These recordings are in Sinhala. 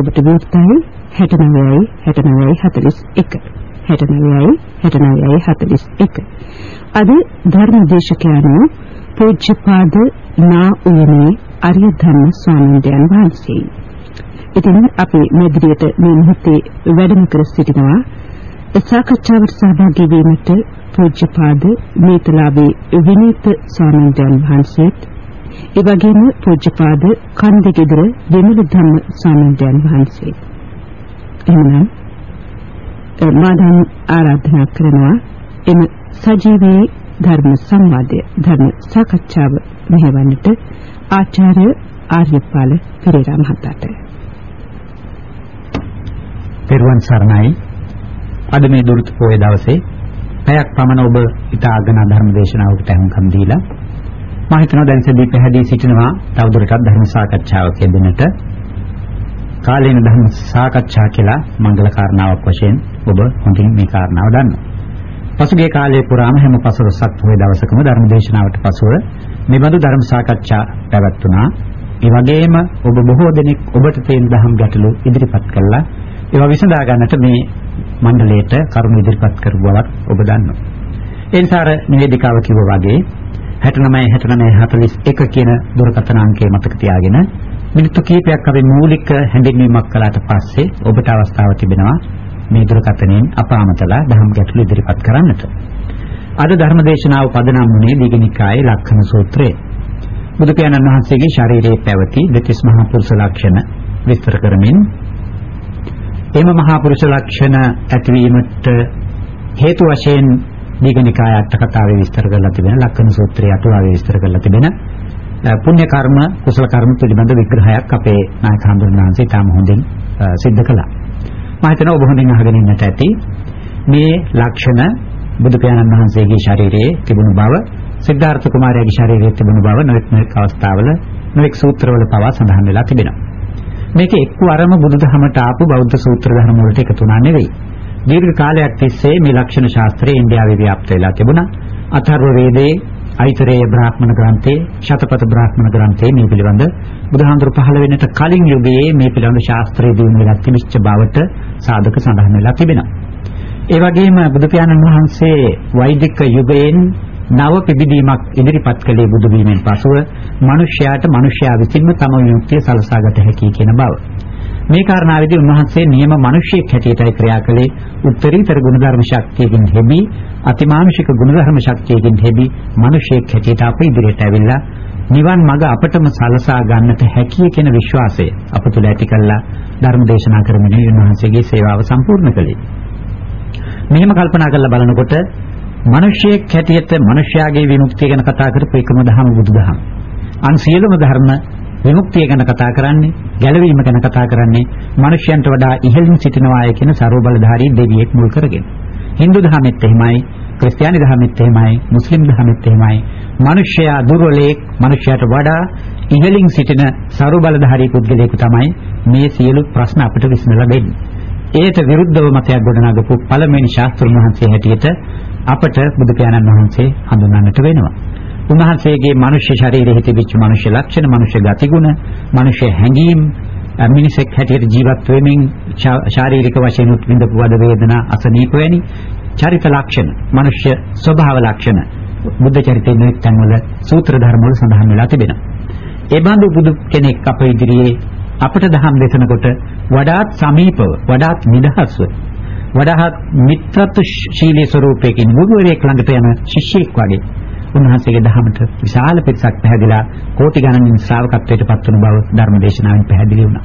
ඔබට විවෘතයි 69යි 69යි 41 69යි 69යි 41 අද ධර්මදේශකයන්ෝ පූජ්‍යපාද නා උයනේ අරිය ධර්ම ස්වාමීන් වහන්සේ. ඉතින් අපි මෙදිරියට මේ මොහොතේ වැඩම කර සිටිනවා සාකච්ඡාවට සහභාගී වීමට පූජ්‍යපාද මේතලාවේ විනීත ස්වාමීන් වහන්සේත් ඒ වගේම පූජ්‍යපාද කන්දගෙදර විමල ධම්ම ස්වාමීන් වහන්සේ. එහෙනම් මා දැන් ආරාධනා කරනවා එම සජීවී ධර්ම සංවාදය ධර්ම සාකච්ඡාව මෙහෙවන්නට ආචාර්ය ආර්යපාල පෙරේරා මහතාට. පෙරවන් සරණයි. අද මේ දුරුත පොයේ දවසේ පැයක් පමණ ඔබ ඉතාගෙන ධර්ම දේශනාවකට අහුම්කම් දීලා මම හිතනවා දැන් සදී පැහැදී සිටිනවා තවදුරටත් ධර්ම සාකච්ඡාවක යෙදෙන්නට කාලේන ධර්ම සාකච්ඡා කියලා මංගල කාරණාවක් වශයෙන් ඔබ හොඳින් මේ කාරණාව දන්නවා. පසුගිය කාලයේ පුරාම හැම පසළොස්වක පොහොය දවසකම ධර්ම දේශනාවට පසුව මෙබඳු ධර්ම සාකච්ඡා පැවැත්වුණා. ඒ වගේම ඔබ බොහෝ දෙනෙක් ඔබට තේන දහම් ගැටලු ඉදිරිපත් කළා. ඒවා විසඳා ගන්නට මේ මණ්ඩලයට කරුණු ඉදිරිපත් කරපු බවත් ඔබ දන්නවා. ඒ නිසා අර නිවේදිකාව කිව්වා වගේ 69 69 41 කියන දුරකථන අංකය මතක තියාගෙන මිනිත්තු කිහිපයක් අපි මූලික හැඳින්වීමක් කළාට පස්සේ ඔබට අවස්ථාව තිබෙනවා මේ දුරකථනයෙන් අප අමතලා දහම් ගැටළු ඉදිරිපත් කරන්නට. අද ධර්මදේශනාව පදනම් වුණේ දීඝනිකායේ ලක්ෂණ සූත්‍රය. බුදු පියාණන් වහන්සේගේ ශරීරයේ පැවති දෙතිස් මහා පුරුෂ ලක්ෂණ විස්තර කරමින් එම මහා පුරුෂ ලක්ෂණ ඇතිවීමට හේතු වශයෙන් දීඝනිකාය අට කතාවේ විස්තර කරලා තිබෙන ලක්ෂණ සූත්‍රයේ අටුවාවේ විස්තර කරලා තිබෙන පුණ්‍ය කර්ම කුසල කර්ම පිළිබඳ විග්‍රහයක් අපේ නායක හඳුනන වහන්සේ තාම හොඳින් සිද්ධ කළා. මම හිතනවා ඔබ හොඳින් අහගෙන ඉන්නට ඇති මේ ලක්ෂණ බුදු පියාණන් වහන්සේගේ ශරීරයේ තිබුණු බව සිද්ධාර්ථ කුමාරයාගේ ශරීරයේ තිබුණු බව නොඑක් නොඑක් අවස්ථාවල නොඑක් සූත්‍රවල පවා සඳහන් වෙලා තිබෙනවා. මේක එක්වරම බුදුදහමට ආපු බෞද්ධ සූත්‍ර ධර්ම වලට එකතු වුණා නෙවෙයි. දීර්ඝ කාලයක් තිස්සේ මේ ලක්ෂණ ශාස්ත්‍රය ඉන්දියාවේ ව්‍යාප්ත වෙලා තිබුණා. අථර්ව වේදයේ අයිතරේය බ්‍රාහ්මණ ග්‍රන්ථයේ ශතපත බ්‍රාහ්මණ ග්‍රන්ථයේ මේ පිළිබඳ බුදුහාමුදුරු පහළ වෙන්නට කලින් යුගයේ මේ පිළිබඳ ශාස්ත්‍රයේ දිනු වෙලා තිබිච්ච බවට සාධක සඳහන් වෙලා තිබෙනවා. ඒ වගේම බුදු පියාණන් වහන්සේ වෛදික යුගයෙන් නව පිබිදීමක් ඉදිරිපත් කළේ බුදු වීමෙන් පසුව මිනිසයාට මිනිසයා විසින්ම තම විමුක්තිය සලසාගත හැකි කියන බව. මේ කාරණාවේදී උන්වහන්සේ නියම මිනිසියෙක් හැටියටයි ක්‍රියා කළේ උත්තරීතර ගුණධර්ම ශක්තියකින් හෙබි අතිමානුෂික ගුණධර්ම ශක්තියකින් හෙබි මිනිසියෙක් හැටියට අප ඉදිරියට ඇවිල්ලා නිවන් මඟ අපටම සලසා ගන්නට හැකිය කියන විශ්වාසය අප තුළ ඇති කළා ධර්ම දේශනා කරමින් උන්වහන්සේගේ සේවාව සම්පූර්ණ කළේ. මෙහෙම කල්පනා කරලා බලනකොට මිනිසියෙක් හැටියට මිනිස්යාගේ විමුක්තිය ගැන කතා කරපු එකම දහම බුදුදහම. අන් සියලුම ධර්ම විමුක්තිය ගැන කතා කරන්නේ, ගැලවීම ගැන කතා කරන්නේ මිනිසයන්ට වඩා ඉහළින් සිටිනවාය කියන ਸਰවබලධාරී දෙවියෙක් මුල් කරගෙන. Hindu ධර්මෙත් එහෙමයි, ක්‍රිස්තියානි ධර්මෙත් එහෙමයි, මුස්ලිම් ධර්මෙත් එහෙමයි. මිනිසයා දුර්වලෙක්, මිනිසයාට වඩා ඉහළින් සිටින ਸਰවබලධාරී පුද්ගලයෙකු තමයි මේ සියලු ප්‍රශ්න අපිට විසඳලා දෙන්නේ. ඒට විරුද්ධව මතයක් ගොඩනගපු පළමුවෙනි ශාස්ත්‍රඥ වහන්සේ හැටියට අපට බුදු පියාණන් වහන්සේ හඳුන්වන්නට වෙනවා. උන්වහන්සේගේ මනුෂ්‍ය ශරීරයේ තිබිච්ච මනුෂ්‍ය ලක්ෂණ, මනුෂ්‍ය ගතිගුණ, මනුෂ්‍ය හැඟීම් මිනිසෙක් හැටියට ජීවත් වෙමින් ශාරීරික වශයෙන් උත්විඳපු වද වේදනා අසනීප වැනි චරිත ලක්ෂණ, මනුෂ්‍ය ස්වභාව ලක්ෂණ බුද්ධ චරිතයේ නොඑක් තැන්වල සූත්‍ර ධර්ම වල සඳහන් වෙලා තිබෙනවා. ඒ බඳු බුදු කෙනෙක් අප ඉදිරියේ අපට දහම් දේශනකොට වඩාත් සමීපව, වඩාත් නිදහස්ව, වඩාත් මිත්‍රත්ව ශීලී ස්වරූපයකින් ගුරුවරයෙක් ළඟට යන ශිෂ්‍යෙක් වගේ උන්වහන්සේගේ දහමට විශාල පිරිසක් පැහැදිලා කෝටි ගණනින් ශ්‍රාවකත්වයට පත් වුණු බව ධර්මදේශනාවෙන් පැහැදිලි වුණා.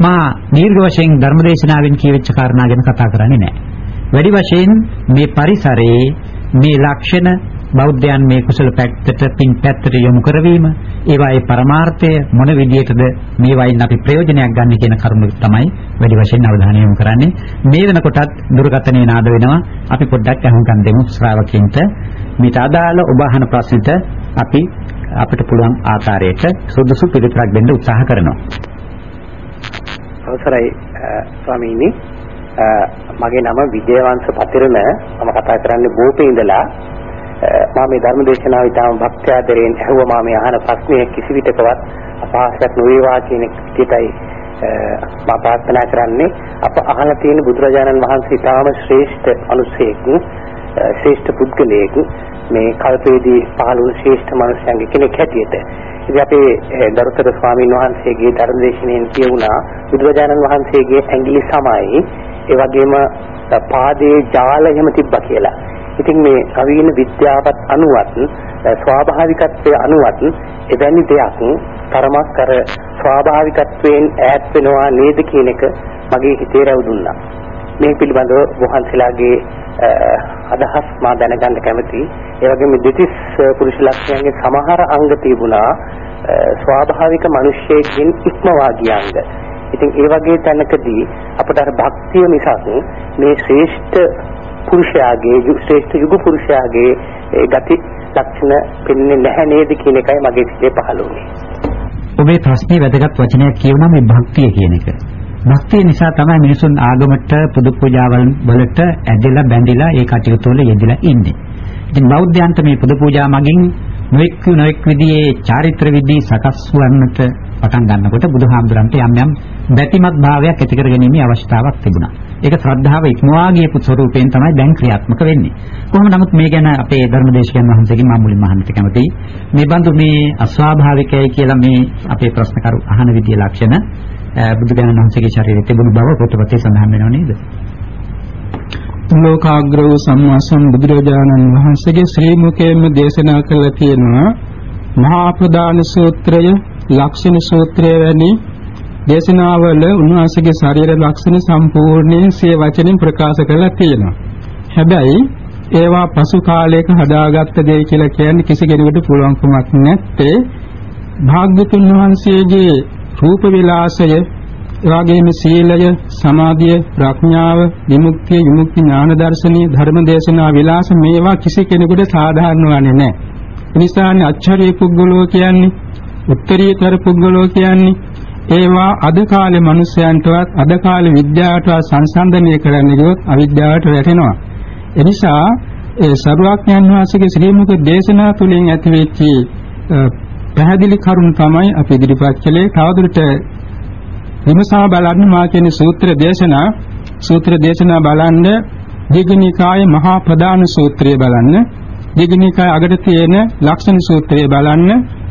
මා දීර්ඝ වශයෙන් ධර්මදේශනාවෙන් කියවෙච්ච කාරණා ගැන කතා කරන්නේ නැහැ. වැඩි වශයෙන් මේ පරිසරයේ මේ ලක්ෂණ බෞද්ධයන් මේ කුසල පැත්තට පින් පැත්තට යොමු කරවීම ඒවායේ පරමාර්ථය මොන විදිහටද මේ වයින් අපි ප්‍රයෝජනයක් ගන්න කියන කරුණ තමයි වැඩි වශයෙන් අවධානය යොමු කරන්නේ මේ වෙනකොටත් දුරකථනයේ නාද වෙනවා අපි පොඩ්ඩක් අහුම්කම් දෙමු ශ්‍රාවකින්ට මේට අදාළ ඔබ අහන ප්‍රශ්නෙට අපි අපිට පුළුවන් ආකාරයට සුදුසු පිළිතුරක් දෙන්න උත්සාහ කරනවා. අවසරයි ස්වාමීනි. මගේ නම විජයවංශ පතිරණ. මම කතා කරන්නේ බෝපේ ඉඳලා. මා මේ ධර්ම දේශනාව ඉතාම භක්ත්‍යාදරයෙන් ඇහුවා මා මේ අහන ප්‍රශ්නය කිසි විටකවත් අපහාසයක් නොවේවා කියන විදිහටයි මම ප්‍රාර්ථනා කරන්නේ. අප අහලා තියෙන බුදුරජාණන් වහන්සේ ඊටාම ශ්‍රේෂ්ඨ අනුසේක ශ්‍රේෂ්ඨ පුද්ගලයෙක් මේ කල්පයේදී පහළ වුණු ශ්‍රේෂ්ඨ මනුෂ්‍යයන්ගේ කෙනෙක් හැටියට. ඉතින් අපේ දරුතර ස්වාමීන් වහන්සේගේ ධර්මදේශනයෙන් කියුණා බුදුරජාණන් වහන්සේගේ ඇඟිලි සමයි ඒ වගේම පාදයේ ජාල එහෙම තිබ්බා කියලා. ඉතින් මේ නවීන විද්‍යාවත් අනුවත් ස්වාභාවිකත්වයේ අනුවත් එවැනි දෙයක් තරමක් අර ස්වාභාවිකත්වයෙන් ඈත් වෙනවා නේද කියන එක මගේ හිතේ රැවුදුනා. මේ පිළිබඳව වහන්සලාගේ අදහස් මා දැනගන්න කැමතියි. ඒ වගේම දෙතිස් පුරුෂ ලක්ෂණයන්ගේ සමහර අංග තිබුණා ස්වාභාවික මිනිස්සෙකින් ඉක්මවා ගිය අංග. ඉතින් ඒ වගේ තැනකදී අපට අර භක්තිය මිසක් මේ ශ්‍රේෂ්ඨ පුරුෂයාගේ ශ්‍රේෂ්ඨ යුග පුරුෂයාගේ ගති ලක්ෂණ පෙන්න්නේ නැහැ නේද කියන එකයි මගේ සිතේ පහළ වුණේ. ඔබේ ප්‍රශ්නේ වැදගත් වචනයක් කියවනම් මේ භක්තිය කියන එක. භක්තිය නිසා තමයි මිනිසුන් ආගමට පුදු පූජාවල් වලට ඇදලා බැඳිලා ඒ කටයුතු වල යෙදලා ඉන්නේ. ඉතින් බෞද්ධයන්ට මේ පුදු පූජා මගින් නොඑක් නොඑක් විදිහේ චාරිත්‍ර විදි සකස් වන්නට පටන් ගන්නකොට බුදුහාමුදුරන්ට යම් යම් බැතිමත් භාවයක් ඇති කරගැනීමේ අවශ්‍යතාවක් තිබුණා. ඒක ශ්‍රද්ධාව ඉක්මවා ගියපු ස්වරූපයෙන් තමයි දැන් ක්‍රියාත්මක වෙන්නේ. කොහොම නමුත් මේ ගැන අපේ ධර්මදේශකයන් වහන්සේගෙන් මම මුලින්ම අහන්නට කැමතියි. මේ බඳු මේ අස්වාභාවිකයි කියලා මේ අපේ ප්‍රශ්නකරු අහන විදිය ලක්ෂණ බුදුගණන් වහන්සේගේ ශරීරයේ තිබුණු බව පොතපතේ සඳහන් වෙනව නේද? ලෝකාග්‍ර වූ සම්මා සම්බුදුරජාණන් වහන්සේගේ ශ්‍රී මුඛයෙන්ම දේශනා කළා තියෙනවා මහා ප්‍රදාන සූත්‍රය, ලක්ෂණ සූත්‍රය වැනි දේශනාවල උන්වහන්සේගේ ශරීර ලක්ෂණ සම්පූර්ණයෙන් සිය වචනෙන් ප්‍රකාශ කරලා තියෙනවා. හැබැයි ඒවා පසු කාලයක හදාගත්ත දෙය කියලා කියන්නේ කිසි කෙනෙකුට පුළුවන්කමක් නැත්තේ භාග්‍යතුන් වහන්සේගේ රූප විලාසය එවාගේම සීලය, සමාධිය, ප්‍රඥාව, විමුක්තිය, විමුක්ති ඥාන දර්ශනීය ධර්ම දේශනා විලාස මේවා කිසි කෙනෙකුට සාධාරණ වන්නේ නැහැ. එනිසානේ අච්චරිය පුද්ගලෝ කියන්නේ, උත්තරීතර පුද්ගලෝ කියන්නේ ඒවා අද කාලේ මිනිස්යන්ටවත් අද කාලේ විද්‍යාවටවත් සංසන්දනය කරන්න ගියොත් අවිද්‍යාවට වැටෙනවා. එනිසා ඒ සරුවක්ඥන් වහන්සේගේ ශ්‍රී මුඛ දේශනා තුළින් ඇතිවෙච්ච පැහැදිලි කරුණු තමයි අපි ඉදිරිපත් කළේ. තවදුරට විමසා බලන්න මා කියන සූත්‍ර දේශනා සූත්‍ර දේශනා බලන්න දීඝනිකායේ මහා ප්‍රධාන සූත්‍රය බලන්න දීඝනිකායේ අගට තියෙන ලක්ෂණ සූත්‍රය බලන්න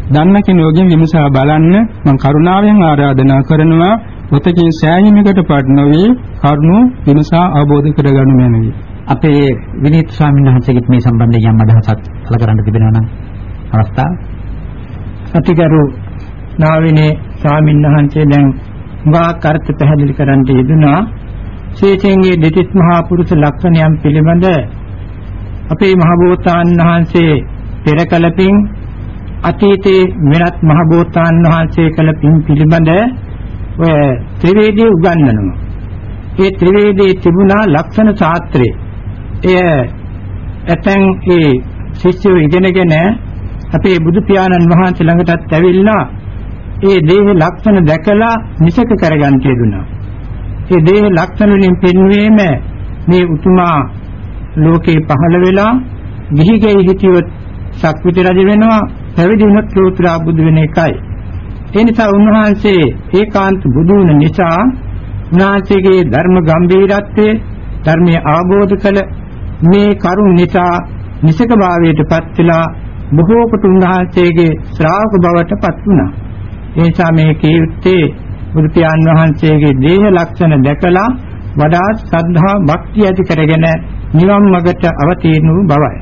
දන්න කෙනෙකුගෙන් විමසා බලන්න මම කරුණාවෙන් ආරාධනා කරනවා ඔතකින් සෑහීමකටපත් නොවි කරුණු විමසා අවබෝධ කරගන්න මැනවි. අපේ විනීත් ස්වාමීන් වහන්සේගෙත් මේ සම්බන්ධයෙන් යම් අදහසක් කළ කරන්න තිබෙනවා නම් අවස්ථාව. අතිගරු නාවිනේ ස්වාමීන් වහන්සේ දැන් වාක් අර්ථ පැහැදිලි කරන්න යෙදුනා ශේෂයෙන්ගේ දෙතිස් මහා පුරුෂ ලක්ෂණයන් පිළිබඳ අපේ මහබෝසතාන් වහන්සේ පෙර කලපින් අතීතේ වෙනත් මහබෝසතාන් වහන්සේ කළ පින් පිළිබඳ ඔය ත්‍රිවේදී උගන්වනවා. ඒ ත්‍රිවේදී තිබුණා ලක්ෂණ ශාස්ත්‍රය. එය ඇතැන් ඒ ශිෂ්‍යෝ ඉගෙනගෙන අපේ බුදු පියාණන් වහන්සේ ළඟටත් ඇවිල්ලා ඒ දේහ ලක්ෂණ දැකලා නිසක කරගන්න කියදුනා. ඒ දේහ ලක්ෂණ වලින් පෙන්වීම මේ උතුමා ලෝකේ පහළ වෙලා ගිහිගෙයි හිටියොත් සක්විති රජ වෙනවා පැවිදි වුණොත් ලෝතුරා බුදු වෙන එකයි. ඒ නිසා උන්වහන්සේ ඒකාන්ත බුදු වුණ නිසා උන්වහන්සේගේ ධර්ම ගම්භීරත්වයේ ධර්මයේ ආબોධ කළ මේ කරුණ නිසා නිසක භාවයට පත් වෙලා බොහෝ කොට උන්වහන්සේගේ ශ්‍රාවක බවට පත් වුණා. ඒ නිසා මේ කීර්තේ බුදු පියාණන් වහන්සේගේ දේහ ලක්ෂණ දැකලා වඩා ශ්‍රද්ධා භක්තිය ඇති කරගෙන නිවන් මඟට අවතීර්ණ වූ බවයි.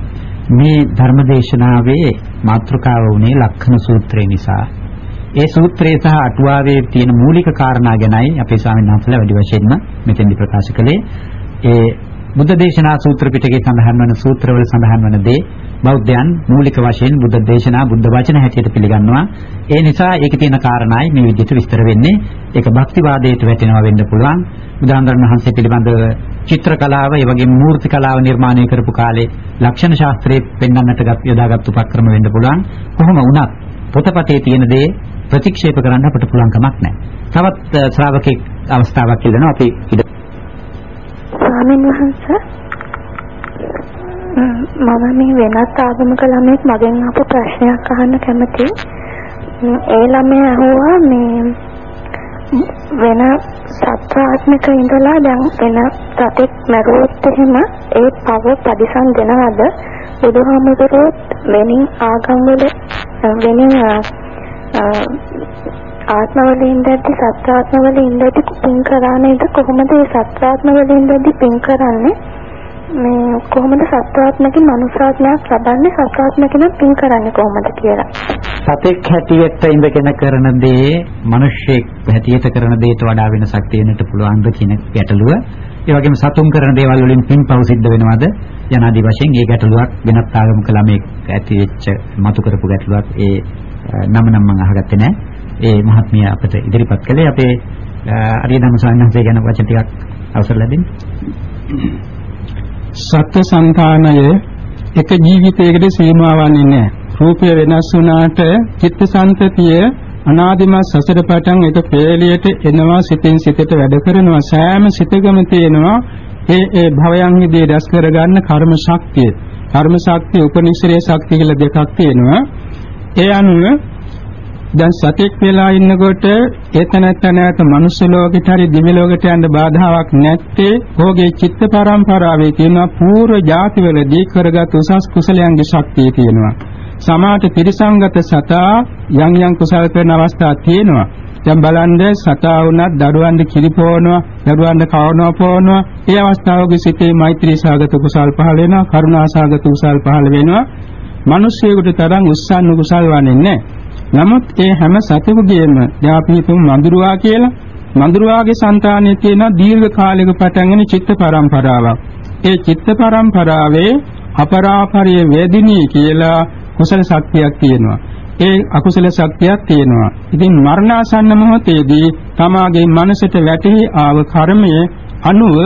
මේ ධර්මදේශනාවේ මාතෘකාව වුණේ ලක්ෂණ සූත්‍රය නිසා. ඒ සූත්‍රයේ සහ අටුවාවේ තියෙන මූලික කාරණා ගැනයි අපේ ස්වාමීන් වහන්සේලා වැඩි වශයෙන්ම මෙතෙන්දි ප්‍රකාශ කළේ. ඒ බුද්ධ දේශනා සූත්‍ර පිටකේ සඳහන් වන සූත්‍රවල සඳහන් වන දේ බෞද්ධයන් මූලික වශයෙන් බුද්ධ දේශනා බුද්ධ වචන හැටියට පිළිගන්නවා. ඒ නිසා ඒකේ තියෙන කාරණායි මේ විදිහට විස්තර වෙන්නේ. ඒක භක්තිවාදයට වැටෙනවා වෙන්න පුළුවන්. බුදුහාමුදුරන් වහන්සේ පිළිබඳව චිත්‍ර කලාව, ඒ වගේම මූර්ති කලාව නිර්මාණය කරපු කාලේ ලක්ෂණ ශාස්ත්‍රයේ පෙන්වන්නට යොදාගත් උපක්‍රම වෙන්න පුළුවන්. කොහොම වුණත් පොතපතේ තියෙන දේ ප්‍රතික්ෂේප කරන්න අපිට පුළුවන් කමක් නැහැ. තවත් ශ්‍රාවකෙක් අවස්ථාවක් ඉල්ලනවා අපි ස්වාමීන් වහන්සේ මම මේ වෙනත් ආගමක ළමෙක් මගෙන් අහපු ප්‍රශ්නයක් අහන්න කැමතියි. ඒ ළමයා අහුවා මේ වෙන සත්‍යාත්මක ඉඳලා දැන් වෙන සතෙක් මරුවොත් එහෙම ඒ පව පරිසම් දෙනවද? බුදුහාමුදුරුවෝ වෙනින් ආගම් වල වෙනින් ආත්මවල ඉඳද්දි සත්‍යාත්මවල ඉඳද්දි පින් කරා නේද? කොහොමද ඒ සත්‍යාත්මවල ඉඳද්දි පින් කරන්නේ? මේ කොහොමද සත්‍යාත්මකින් මනුෂ්‍යාත්මයක් ලබන්නේ සත්‍යාත්මකින් පින් කරන්නේ කොහොමද කියලා. සතෙක් හැටියට ඉඳගෙන කරන දේ මිනිස්සෙක් හැටියට කරන දේට වඩා වෙනසක් තියෙන්නට පුළුවන්ද කියන ගැටලුව. ඒ වගේම සතුන් කරන දේවල් වලින් පින්පව් සිද්ධ වෙනවද? යනාදී වශයෙන් ඒ ගැටලුවක් වෙනත් ආගමක ළමෙක් ඇති වෙච්ච මතු කරපු ගැටලුවක් ඒ නම නම් මම අහගත්තේ නැහැ. ඒ මහත්මිය අපිට ඉදිරිපත් කළේ අපේ අරියදම සාන්නහන්සේ ගැන වචන ටිකක් අවසර ලැබෙන්නේ. සත්ත්ව సంతානය එක ජීවිතයකට සීමා වන්නේ නැහැ. රූපය වෙනස් වුණාට චිත්තසංතතිය අනාදිමත් සසර පටන් එක පෙළියට එනවා සිතින් සිතට වැඩ කරනවා සෑම සිතකම තියෙනවා ඒ ඒ භවයන්හිදී රැස් කරගන්න කර්ම ශක්තිය. කර්ම ශක්තිය උපනිශ්‍රේ ශක්තිය කියලා දෙකක් තියෙනවා. ඒ අනුව දැන් සතෙක් වෙලා ඉන්නකොට ඒතනත්ත නැත මනුස්ස ලෝකෙට හරි දිව්‍ය ලෝකෙට යන්න බාධාවක් නැත්තේ ඔහුගේ චිත්ත පරම්පරාවේ තියෙන පූර්ව ಜಾතිවලදී කරගත් උසස් කුසලයන්ගේ ශක්තිය තියෙනවා. සමාත ත්‍රිසංගත සතා යම් යම් කුසල කරන අවස්ථා තියෙනවා. දැන් බලන්න සතා වුණත් දරුවන්ට කිරිපෝනවා, දරුවන්ට කවනවා පොනවා. ඒ අවස්ථාවකදී සිතේ මෛත්‍රී සාගත කුසල් පහළ වෙනවා, කරුණා සාගත කුසල් පහළ වෙනවා. මිනිස්සුයෙකුට තරම් උස්සන්න කුසල් වන්නේ නැහැ. නමුත් ඒ හැම සතෙකුගේම දැන් අපි හිතමු මඳුරුවා කියලා මඳුරුවාගේ సంతානයේ තියෙන දීර්ඝ කාලයක පටන් ගෙන චිත්ත පරම්පරාවක්. ඒ චිත්ත පරම්පරාවේ අපරාපරිය වේදිනී කියලා කුසල ශක්තියක් තියෙනවා. ඒ අකුසල ශක්තියක් තියෙනවා. ඉතින් මරණාසන්න මොහොතේදී තමාගේ මනසට වැටහි ආව කර්මයේ අනුව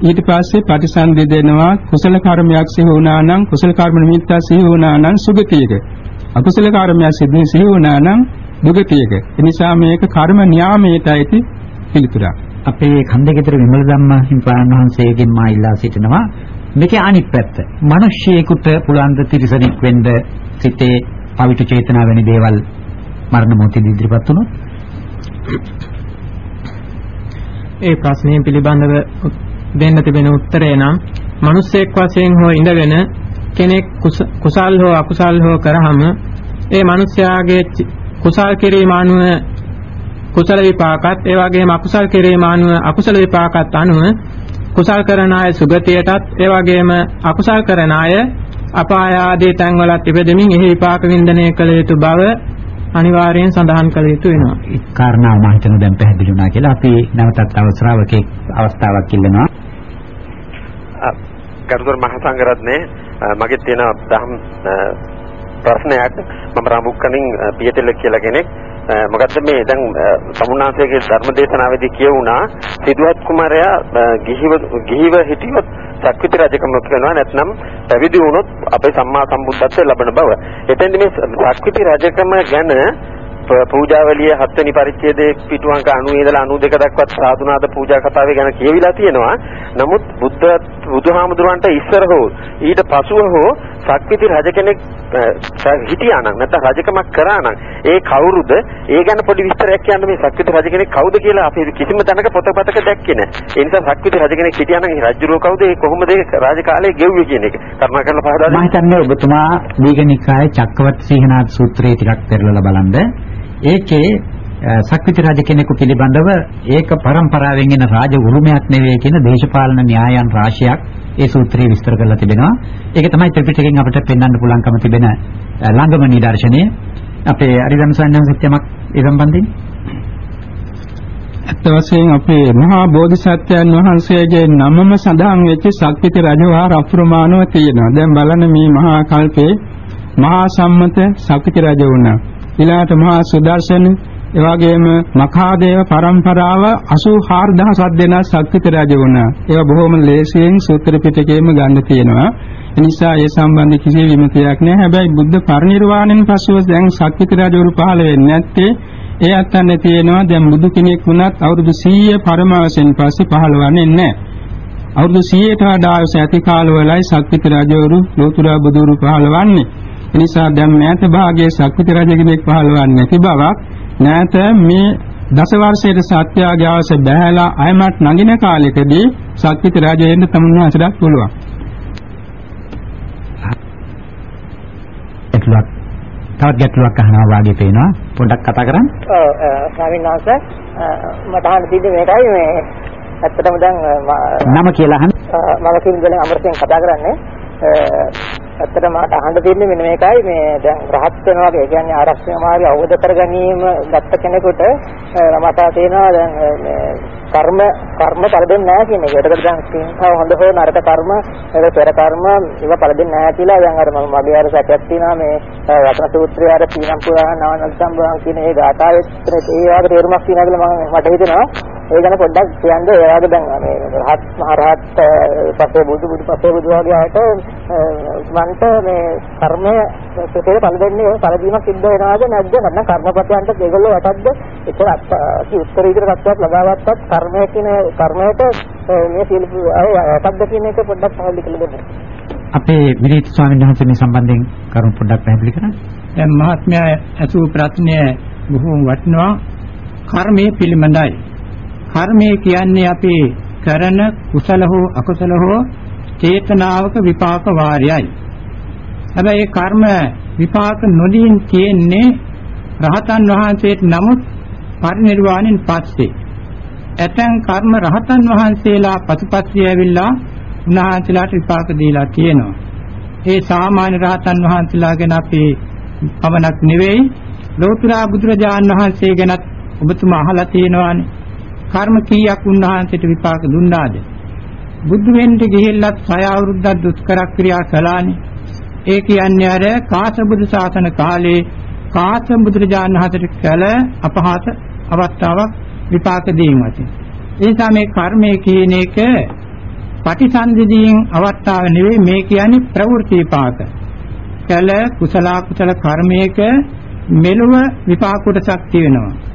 ඊට පස්සේ ප්‍රතිසන්දි දෙනවා කුසල කර්මයක් සිහි වුණා නම් කුසල කර්ම නිමිත්ත සිහි වුණා නම් සුගතියක අකුසල කර්මයක් සිදු සිහි වුණා නම් දුගතියක. ඒ නිසා මේක කර්ම න්යාමයට ඇති පිළිතුරක්. අපේ කන්දේකතර විමල ධම්ම හිමිපාණන් වහන්සේගෙන් මා ඉල්ලා සිටිනවා මේකේ අනිත් පැත්ත. මිනිස්සෙකුට පුළුවන් ද තිරසනෙක් වෙන්න සිතේ පවිතු චේතනා වැනි දේවල් මරණ මොහොතේ ඉදිරිපත් වුණොත් ඒ ප්‍රශ්නය පිළිබඳව දෙන්න තිබෙන උත්තරය නම් මිනිස්සෙක් වශයෙන් හෝ ඉඳගෙන කෙනෙක් කුසල් හෝ අකුසල් හෝ කරාම ඒ මිනිස්යාගේ කුසල් කිරීම අනුව කුසල විපාකත් ඒ වගේම අකුසල් කිරීම අනුව අකුසල විපාකත් අනුව කුසල් කරන අය සුගතියටත් ඒ වගේම අකුසල් කරන අය අපාය ආදී තැන්වලත් ඉපදෙමින් එහි විපාක වින්දනය කළ යුතු බව අනිවාර්යෙන් සඳහන් කළ යුතු වෙනවා. ඒ කාරණාව මම හිතනවා දැන් පැහැදිලි වුණා කියලා. අපි නැවතත් අවස්ථාවක අවස්ථාවක් ඉල්ලනවා. ගරුතර මහසංඝරත්නයේ මගේ තියෙන දහම් ප්‍රශ්නයක් මම රාමුක්කනින් පියතෙල කියලා කෙනෙක් මොකද්ද මේ දැන් සමුන්නාංශයේ ධර්මදේශනාවේදී කියවුණා සිදුවත් කුමාරයා ගිහිව ගිහිව හිටියොත් සක්විති රජකම කරනවා නැත්නම් පැවිදි වුණොත් අපේ සම්මා සම්බුද්ධත්වයට ලබන බව. එතෙන්දී මේ සක්විති රජකම ගැන පූජාවලිය හත්වෙනි පරිච්ඡේදයේ පිටු අංක 90 ඉඳලා 92 දක්වත් සාදුනාද පූජා කතාවේ ගැන කියවිලා තියෙනවා. නමුත් බුද්ධ බුදුහාමුදුරන්ට ඉස්සර හෝ ඊට පසුව හෝ සක්විති රජ කෙනෙක් හිටියා නම් නැත්නම් රජකමක් කරා නම් ඒ කවුරුද? ඒ ගැන පොඩි විස්තරයක් කියන්න මේ සක්විති රජ කෙනෙක් කවුද කියලා අපි කිසිම තැනක පොතපතක දැක්කේ නැහැ. ඒ නිසා සක්විති රජ කෙනෙක් හිටියා නම් ඒ රජුරෝ කවුද? ඒ කොහොමද ඒ රාජකාලයේ ගෙව්වේ කියන එක. කරුණා කරලා පහදා දෙන්න. මම හිතන්නේ ඔබතුමා දීඝනිකායේ චක්කවර්ති සීහනාත් සූත්‍රයේ ටිකක් පෙරලලා බලන්න. ඒකේ සක්විති රජ කෙනෙකු පිළිබඳව ඒක પરම්පරාවෙන් එන රාජ උරුමයක් නෙවෙයි කියන දේශපාලන න්‍යායන් රාශියක් ඒ සූත්‍රයේ විස්තර කරලා තිබෙනවා. ඒක තමයි ත්‍රිපිටකයෙන් අපිට පෙන්වන්න පුළුවන්කම තිබෙන ළඟම නිදර්ශනය. අපේ අරිදම් සයන්යන් සත්‍යමක් ඒ සම්බන්ධයෙන් අත් වශයෙන් අපේ මහා බෝධිසත්වයන් වහන්සේගේ නමම සඳහන් වෙච්ච ශක්තිති රජවහර අප්‍රමාණව තියෙනවා. දැන් බලන්න මේ මහා කල්පේ මහා සම්මත ශක්තිති රජ වුණා. ඊළාට මහා සුදර්ශන එවාගෙම මඛාදේව પરම්පරාව 84000ක් දෙනා ශක්තිත රජ වුණා. ඒවා බොහොම ලේසියෙන් සූත්‍ර පිටකේම ගන්න තියෙනවා. ඒ නිසා ඒ සම්බන්ධ කිසි විමතියක් නැහැ. හැබැයි බුද්ධ පරිනිර්වාණයෙන් පසුව දැන් ශක්තිත රජවරු පහළ වෙන්නේ නැත්තේ ඒ අත්තන්න තියෙනවා දැන් බුදු කෙනෙක් වුණත් අවුරුදු 100 පරමාවසෙන් පස්සේ පහළවන්නේ නැහැ. අවුරුදු 100ට වඩා ආයුෂ ඇති කාලවලයි ශක්තිත රජවරු ලෝතුරා බුදුරු පහළවන්නේ. එනිසා දැන් මෑත භාගයේ ශක්තිත රජ කෙනෙක් පහළවන්නේ නැති බවක් නැත මේ දස වර්ෂයේ සත්‍යාගේ ආස බැහැලා අයමත් නගින කාලෙකදී සක්විති රාජයෙන්ද තමුන්වහන්සේට පුළුවන්. ගැටලුවක් තවත් ගැටලුවක් අහනවා වාගේ පේනවා පොඩ්ඩක් කතා කරන්න. ඔව් ස්වාමීන් වහන්සේ මට අහන්න තියෙන්නේ මේකයි මේ ඇත්තටම දැන් නම කියලා අහන්න. මම කිරින්දලෙන් අමරසිංහ කතා කරන්නේ ඇත්තටම මට අහන්න තියෙන්නේ මෙන්න මේකයි මේ දැන් රහත් වෙනවා වගේ කියන්නේ ආරක්ෂක මාර්ගය අවබෝධ කර ගැනීම ගත්ත කෙනෙකුට මට තේනවා දැන් මේ කර්ම කර්ම පළ දෙන්නේ නැහැ කියන එක. ඒකට දැන් සිංහව හොඳ හෝ නරක කර්ම ඒක පෙර කර්ම ඒවා පළ දෙන්නේ නැහැ කියලා දැන් අර මම මගේ අර සැකයක් තියෙනවා මේ රත්න සූත්‍රය අර සීනම් පුරාණ නවනල් සම්බුහන් කියන ඒ ගාථාවේ ඒ වගේ තේරුමක් තියෙනවා කියලා මම මට හිතෙනවා. ඒ ගැන පොඩ්ඩක් කියන්න ඒ වගේ දැන් මේ රහත් මහ රහත් පස්සේ බුදු බුදු පස්සේ බුදු වගේ අයට මන්ට මේ කර්මය කෙසේ පළ දෙන්නේ පළ දීමක් සිද්ධ වෙනවද නැද්ද නැත්නම් කර්මපතයන්ට ඒගොල්ලෝ වටද්ද ඒතර උත්තරීතර තත්ත්වයක් ලබාවත්තත් කර්මය කියන කර්මයට මේ සියලු අය වටද්ද කියන එක පොඩ්ඩක් පැහැදිලි කරලා දෙන්න. අපේ විනීත ස්වාමීන් වහන්සේ මේ සම්බන්ධයෙන් කරුණු පොඩ්ඩක් පැහැදිලි කරන්න. දැන් මහත්මයා අසු ප්‍රශ්නය බොහෝම වටිනවා කර්මයේ පිළිමඳයි. කර්මය කියන්නේ අපි කරන කුසල හෝ අකුසල හෝ චේතනාවක විපාක වාරයයි. හැබැයි ඒ කර්ම විපාක නොදීන් තියෙන්නේ රහතන් වහන්සේට නමුත් පරිනිර්වාණයෙන් පස්සේ. ඇතැම් කර්ම රහතන් වහන්සේලා පසුපස්සේ ඇවිල්ලා උන්වහන්සේලාට විපාක දීලා තියෙනවා. ඒ සාමාන්‍ය රහතන් වහන්සේලා ගැන අපි පමණක් නෙවෙයි ලෝතර බුදුරජාණන් වහන්සේ ගැනත් ඔබතුමා අහලා තියෙනවානේ. කර්ම කීයක් උන්වහන්සේට විපාක දුන්නාද? බුදු වෙන්න ගිහිල්ලත් සය අවුරුද්දක් දුෂ්කර ක්‍රියා කළානේ. ඒ කියන්නේ අර කාසබුදු ශාසන කාලේ කාසබුදුරජාණන් වහන්සේට කළ අපහාස අවස්ථාවක් විපාක දීමට. ඒ නිසා මේ කර්මය කියන එක පටිසන්ධිදීන් අවස්ථාව නෙවෙයි මේ කියන්නේ ප්‍රවෘත්ති විපාක. කළ කුසල කුසල කර්මයක මෙලොව විපාක කොටසක් තියෙනවා.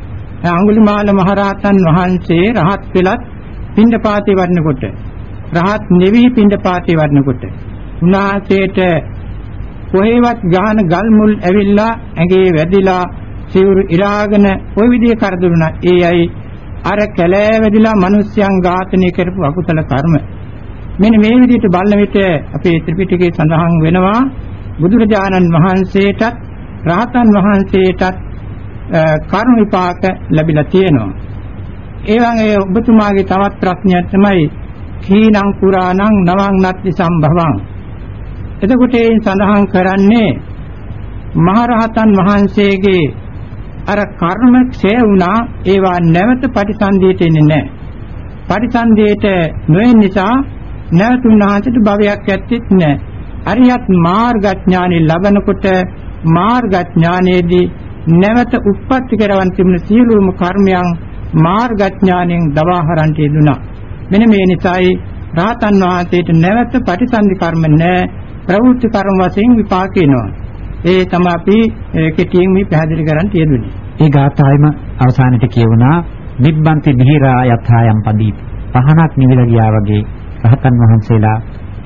අඟුලිමාල මහරහතන් වහන්සේ රහත් වෙලත් පින්ඩපාතේ වඩනකොට රහත් නෙවි පින්ඩපාතේ වඩනකොට උන්වහන්සේට කොහෙවත් ගහන ගල් මුල් ඇවිල්ලා ඇඟේ වැදිලා සිවුරු ඉරාගෙන ওই විදිහේ කරදුනා ඒ අය අර කැලෑ වැදිලා මිනිස්යන් ඝාතනය කරපු අකුසල කර්ම. මෙන්න මේ විදිහට බලන විට අපේ ත්‍රිපිටකයේ සඳහන් වෙනවා බුදුරජාණන් වහන්සේටත් රහතන් වහන්සේටත් කර්ම විපාක ලැබිලා තියෙනවා. ඒ වගේ ඔබතුමාගේ තවත් ප්‍රශ්නයක් තමයි කීනං පුරාණං නවං නත්ති සම්භවං. එතකොට ඒ සඳහන් කරන්නේ මහරහතන් වහන්සේගේ අර කර්ම ක්ෂය වුණා ඒවා නැවත පරිසන්දියට එන්නේ නැහැ. පරිසන්දියට නොෙන් නිසා නැවත උන්වහන්සේට භවයක් ඇත්තෙත් නැහැ. අරියත් මාර්ගඥානෙ ලබනකොට මාර්ගඥානයේදී නැවත උප්පත්ති කරවන් තිබුණ සියලුම කර්මයන් මාර්ගඥාණයෙන් දවාහරන්ට යෙදුණා. මෙන්න මේ නිසායි රාතන් වහන්සේට නැවත පටිසන්ධි කර්ම නැහැ ප්‍රවෘත්ති කර්ම වශයෙන් විපාක වෙනවා. ඒ තමයි අපි කෙටියෙන් මේ පැහැදිලි කරන්න තියෙන්නේ. ඒ ගාථායම අවසානයේ කියවුණා නිබ්බන්ති මිහිරා යථායම් පදී පහනක් නිවිලා ගියා වගේ රහතන් වහන්සේලා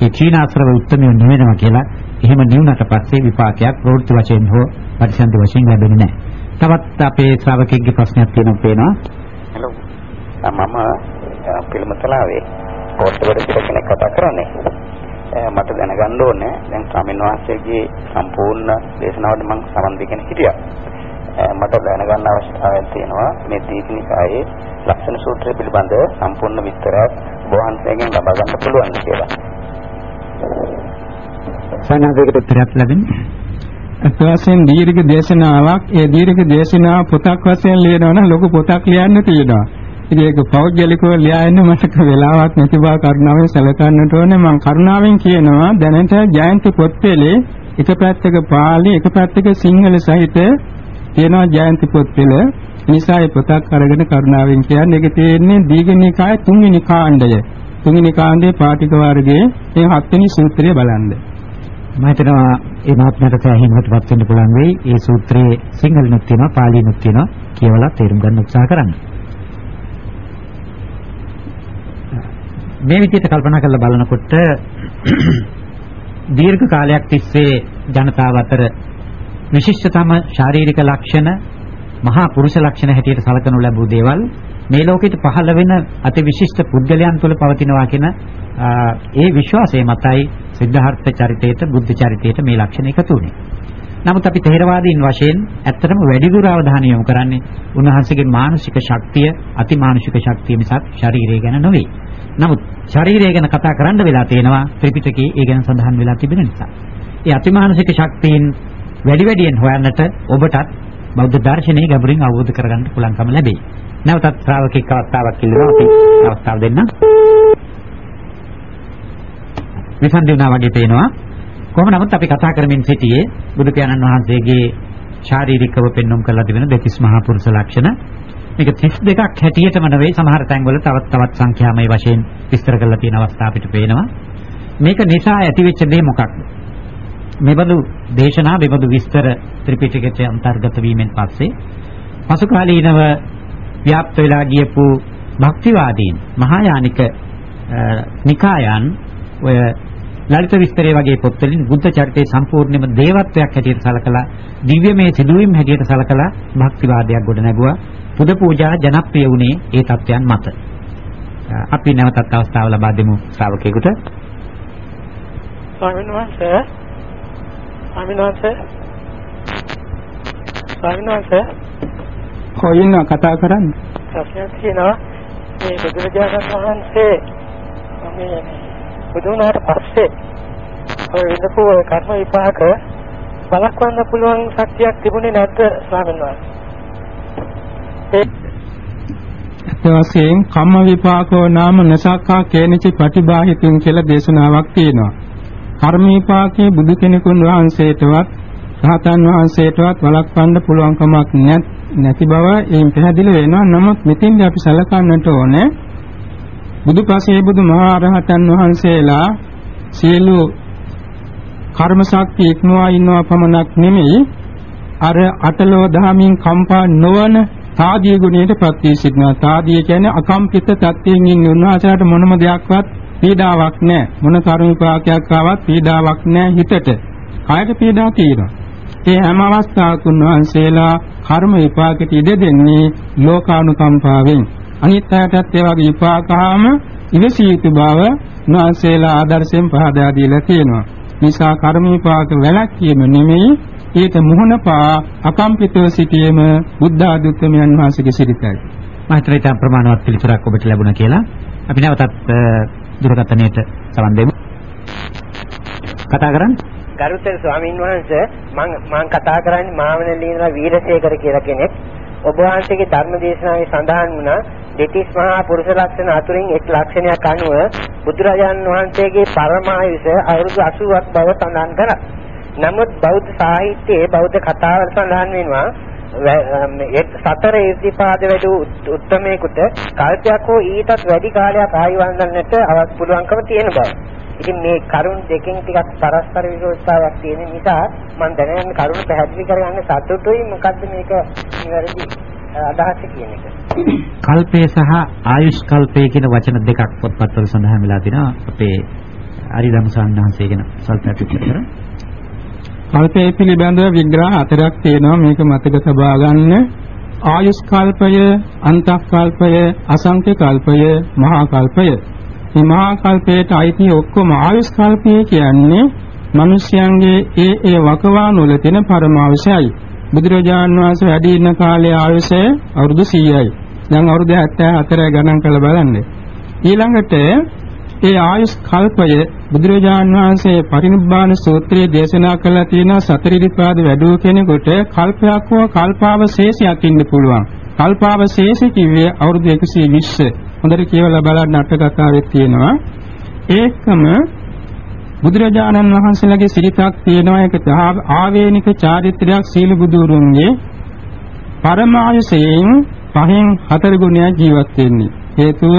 ඒ චීනාශ්‍රව උත්තරමිය නිවෙනවා කියලා එහෙම නිවුණට පස්සේ විපාකයක් ප්‍රවෘත්ති වශයෙන් හෝ පරිසන්දි වශයෙන් ලැබෙන්නේ නැහැ. තවත් අපේ ශ්‍රාවකෙක්ගේ ප්‍රශ්නයක් තියෙනවා පේනවා. හෙලෝ. මම පිළිමතලාවේ පොට්ටවල කෙනෙක් කතා කරන්නේ. මට දැනගන්න ඕනේ දැන් ස්වාමීන් වහන්සේගේ සම්පූර්ණ දේශනාවට මම සමන් දෙගෙන හිටියා. මට දැනගන්න අවශ්‍යතාවයක් තියෙනවා මේ දීපනිකායේ ලක්ෂණ සූත්‍රය පිළිබඳ සම්පූර්ණ විස්තරයක් වහන්සේගෙන් ලබා ගන්න පුළුවන් කියලා. සයනාදයකට උත්තරයක් ලැබෙන්නේ. අත්වශයෙන් දීර්ඝ දේශනාවක් ඒ දීර්ඝ දේශනාව පොතක් වශයෙන් ලියනවා නම් ලොකු පොතක් ලියන්න තියෙනවා. ඉතින් ඒක පෞද්ගලිකව ලියන්න මට වෙලාවක් නැති බව කරුණාවෙන් සැලකන්නට ඕනේ. මම කරුණාවෙන් කියනවා දැනට ජයන්ති පොත්පලේ එක පැත්තක පාලි එක පැත්තක සිංහල සහිත තියෙනවා ජයන්ති පොත්පල. නිසා ඒ පොතක් අරගෙන කරුණාවෙන් කියන්නේ ඒක තියෙන්නේ දීඝනිකායේ තුන්වෙනි කාණ්ඩය. තුන්වෙනි කාණ්ඩයේ පාටික වර්ගයේ මේ හත්වෙනි සූත්‍රය බලන්න. මම හිතනවා මේ මාත්මයට සෑහීමකටපත් වෙන්න පුළුවන් වෙයි. ඒ සූත්‍රයේ සිංහලෙනුත් තියෙනවා, පාලියෙනුත් තියෙනවා. කියවලා තේරුම් ගන්න උත්සාහ කරන්න. මේ විදිහට කල්පනා කරලා බලනකොට දීර්ඝ කාලයක් තිස්සේ ජනතාව අතර විශිෂ්ටතම ශාරීරික ලක්ෂණ මහා පුරුෂ ලක්ෂණ හැටියට සලකනු ලැබූ දේවල් මේ ලෝකෙට පහළ වෙන අති විශිෂ්ට පුද්ගලයන් තුළ පවතිනවා කියන ඒ විශ්වාසය මතයි සිද්ධාර්ථ චරිතයට බුද්ධ චරිතයට මේ ලක්ෂණ එකතු වුනේ. නමුත් අපි ථේරවාදීන් වශයෙන් ඇත්තටම වැඩිදුර අවධානය යොමු කරන්නේ උන්වහන්සේගේ මානසික ශක්තිය, අතිමානුෂික ශක්තිය මිසක් ශරීරය ගැන නෙවෙයි. නමුත් ශරීරය ගැන කතා කරන්න වෙලා තියෙනවා ත්‍රිපිටකයේ ඒ ගැන සඳහන් වෙලා තිබෙන නිසා. ඒ අතිමානුෂික ශක්තියින් වැඩි වැඩියෙන් හොයන්නට ඔබටත් බෞද්ධ දර්ශනය ගැඹුරින් අවබෝධ කරගන්න පුළුවන්කම ලැබෙයි. නැවතත් ශ්‍රාවකෙක් අවස්ථාවක් ඉල්ලනවා අපි අවස්ථාව දෙන්න. විසන්දි වුණා වගේ පේනවා. කොහොම නමුත් අපි කතා කරමින් සිටියේ බුදු පියාණන් වහන්සේගේ ශාරීරිකව පෙන්වුම් කරලා තිබෙන දෙතිස් මහා පුරුෂ ලක්ෂණ. මේක 32ක් හැටියටම නෙවෙයි සමහර තැන්වල තවත් තවත් සංඛ්‍යාමය වශයෙන් විස්තර කරලා තියෙන අවස්ථා අපිට පේනවා. මේක නිසා ඇතිවෙච්ච දේ මොකක්ද? මෙබඳු දේශනා මෙබඳු විස්තර ත්‍රිපිටකයට අන්තර්ගත වීමෙන් පස්සේ පසු කාලීනව ව්‍යාප්ත වෙලා ගියපු භක්තිවාදීන් මහායානික නිකායන් ඔය ලලිත විස්තරය වගේ පොත්වලින් බුද්ධ චරිතයේ සම්පූර්ණයෙන්ම දේවත්වයක් හැටියට සලකලා දිව්‍යමය සිදුවීම් හැටියට සලකලා භක්තිවාදයක් ගොඩ නැගුවා. පුද පූජා ජනප්‍රිය වුණේ ඒ தත්වයන් මත. අපි නැවතත් අවස්ථාව ලබා දෙමු ශ්‍රාවකයෙකුට. ස්වාමීන් වහන්සේ ස්වාමීන් වහන්සේ ස්වාමීන් වහන්සේ කොයින් කතා කරන්නේ? ප්‍රශ්නයක් තියෙනවා මේ බුදුරජාණන් වහන්සේ මේ බුදු වුණාට පස්සේ ඔය විඳපු කර්ම විපාක බලක්වන්න පුළුවන් ශක්තියක් තිබුණේ නැද්ද ස්වාමීන් වහන්සේ? වශයෙන් කම්ම විපාකෝ නාම නසක්ඛා කේනචි ප්‍රතිබාහිතින් කියලා දේශනාවක් තියෙනවා. කර්ම විපාකයේ බුදු කෙනෙකුන් වහන්සේටවත් රහතන් වහන්සේටවත් වළක්වන්න පුළුවන් කමක් නැති බව එයින් පැහැදිලි වෙනවා. නමුත් මෙතින්දී අපි සැලකන්නට ඕනේ බුදුපසේ බුදු මහා රහතන් වහන්සේලා සියලු කර්ම ශක්තිය ඉක්මවා ඉන්නවා පමණක් නෙමෙයි අර අටලෝ දහමින් කම්පා නොවන තාදී ගුණයට ප්‍රත්‍ය සිටිනවා. තාදී කියන්නේ අකම්පිත තත්ත්වයෙන් ඉන්න උන්වහන්සේලාට මොනම දෙයක්වත් පීඩාවක් නැහැ. මොන කර්ම විපාකයක් ආවත් පීඩාවක් නැහැ හිතට. කායට පීඩා තියෙනවා. ඒ හැම අවස්ථාවක උන්වහන්සේලා කර්ම විපාකෙට ඉඩ දෙන්නේ ලෝකානුකම්පාවෙන්. අනිත් අයටත් ඒ වගේ විපාකහාම ඉවසිය යුතු බව උන්වහන්සේලා ආදර්ශයෙන් පහදා දීලා තියෙනවා. නිසා කර්ම විපාක වැළැක්වීම නෙමෙයි ඊට මුහුණ පා අකම්පිතව සිටීම බුද්ධ ආධුත්තමයන් වහන්සේගේ සිරිතයි. හිතන්නේ ප්‍රමාණවත් පිළිතුරක් ඔබට ලැබුණා කියලා. අපි නැවතත් දුරකථනයට සමන් දෙමු. කතා කරන්නේ ගරුතර ස්වාමීන් වහන්සේ මම මම කතා කරන්නේ මාවනලේ ඉඳලා වීරසේකර කියලා කෙනෙක්. ඔබ වහන්සේගේ ධර්ම දේශනාවේ සඳහන් වුණා දෙතිස් මහා පුරුෂ ලක්ෂණ අතුරින් එක් ලක්ෂණයක් අනුව බුදුරජාණන් වහන්සේගේ පරමායුෂ අවුරුදු 80ක් බව සඳහන් කරා. නමුත් බෞද්ධ සාහිත්‍යයේ බෞද්ධ කතාවල සඳහන් වෙනවා සතර ඉර්ධිපාද වැඩි උත්තමේකට කල්පයක් හෝ ඊටත් වැඩි කාලයක් ආයු වන්දනට අවස් පුළුවන්කම තියෙන බව. ඉතින් මේ කරුණ දෙකෙන් ටිකක් පරස්පර විරෝධතාවයක් තියෙන නිසා මම දැනගන්න කරුණ පැහැදිලි කරගන්න සතුටුයි මොකද්ද මේක නිවැරදි අදහස කියන එක. කල්පය සහ ආයුෂ් කල්පය කියන වචන දෙකක් පොත්පත්වල සඳහන් වෙලා තිනවා. අපේ අරිදම් සම්හන්සේ කියන සල්පයක් විතර. කල්පය පිළිබඳව විග්‍රහ හතරක් තියෙනවා මේක මතක තබා ගන්න. ආයුෂ් කල්පය, අන්තක් කල්පය, අසංඛ්‍ය කල්පය, මහා කල්පය. මේ මහා කල්පයට අයිති ඔක්කොම ආයුෂ් කල්පය කියන්නේ මිනිස්යන්ගේ ඒ ඒ වකවානු වල තියෙන පරමාවශ්‍යයි. බුදුරජාන් වහන්සේ වැඩි ඉන්න කාලයේ ආයුෂය අවුරුදු 100යි. දැන් අවුරුදු 74 ගණන් කරලා බලන්න. ඊළඟට ඒ ආයුෂ් කල්පය බුදුරජාන් වහන්සේ පරිනිබ්බාන සූත්‍රයේ දේශනා කළා තියෙන සතරිරිපාද වැඩුව කෙනෙකුට කල්පයක් හෝ කල්පාවශේෂයක් ඉන්න පුළුවන්. කල්පාවශේෂ කිව්වේ අවුරුදු 120. හොඳට කියවලා බලන්න අට කතාවෙත් තියෙනවා. ඒකම බුදුරජාණන් වහන්සේලාගේ සිරිතක් තියෙනවා ඒක ආවේනික චාරිත්‍රයක් සීල බුදුරුන්ගේ පරමායසයෙන් පහෙන් හතර ගුණයක් ජීවත් වෙන්නේ. හේතුව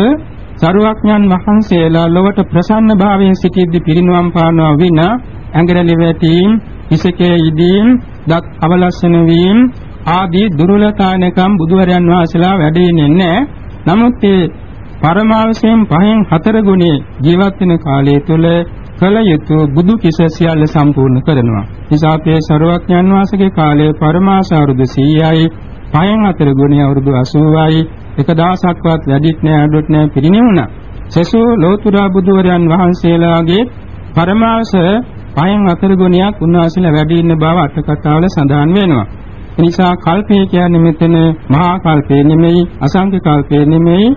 සරුවක්ඥන් වහන්සේලා ලොවට ප්‍රසන්න භාවයෙන් සිටිද්දී පිරිනුවම් පානවා විනා ඇඟරලි වැටීම්, හිසකේ ඉදීම්, දත් අවලස්සන වීම ආදී දුර්වලතානකම් බුදුවරයන් වහන්සේලා වැඩෙන්නේ නැහැ. නමුත් මේ පරමාවසයෙන් පහෙන් හතර ගුණේ ජීවත් වෙන කාලය තුළ කල යුතු බුදු කිස සියල්ල සම්පූර්ණ කරනවා. නිසා අපේ ਸਰවඥාන් වහන්සේගේ කාලයේ පරමාසාරුද 100යි පයෙන් අතර ගුණය අවුරුදු 80යි 1000ක්වත් වැඩිත් නෑ අඩුත් නෑ පිරිනිවුණා. සසෝ ලෝතුරා බුදුවරයන් වහන්සේලාගේ පරමාස පයෙන් අතර ගුණයක් උන්වහන්සේලා වැඩි ඉන්න බව අට කතාවල සඳහන් වෙනවා. එනිසා කල්පය කියන්නේ මෙතන මහා කල්පය නෙමෙයි අසංඛ්‍ය කල්පය නෙමෙයි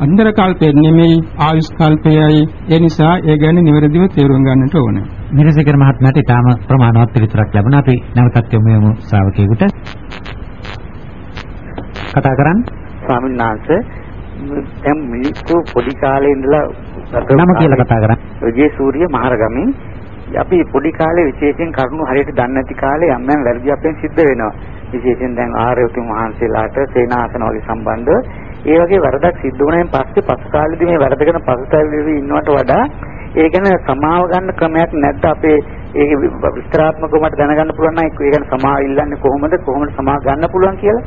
අන්දර කල්පය නෙමෙයි ආයුෂ් කල්පයයි ඒ නිසා ඒ ගැන නිවැරදිව තේරුම් ගන්නට ඕනේ. මිරසේකර මහත්මයාට ඊටාම ප්‍රමාණවත් පිළිතුරක් ලැබුණා. අපි නැවතත් යමු යමු ශ්‍රාවකයෙකුට. කතා කරන්න. ස්වාමීන් වහන්සේ දැන් මිනිස්සු පොඩි කාලේ ඉඳලා නම කියලා කතා කරන්න. විජේ සූර්ය මහරගමින් අපි පොඩි කාලේ විශේෂයෙන් කරුණු හරියට දන්නේ නැති කාලේ යම් යම් වැරදි අපෙන් සිද්ධ වෙනවා. විශේෂයෙන් දැන් ආර්යතුන් වහන්සේලාට සේනාසන වගේ සම්බන්ධව ඒ වගේ වරදක් සිද්ධ වුණායින් පස්සේ පසු කාලෙදී මේ වරද ගැන පසුතැවිලි ඉන්නවට වඩා ඒ ගැන සමාව ගන්න ක්‍රමයක් නැද්ද අපේ ඒක විස්තරාත්මකව මට දැනගන්න පුළුවන් නම් ඒක ගැන සමාව ඉල්ලන්නේ කොහොමද කොහොමද සමාව ගන්න පුළුවන් කියලා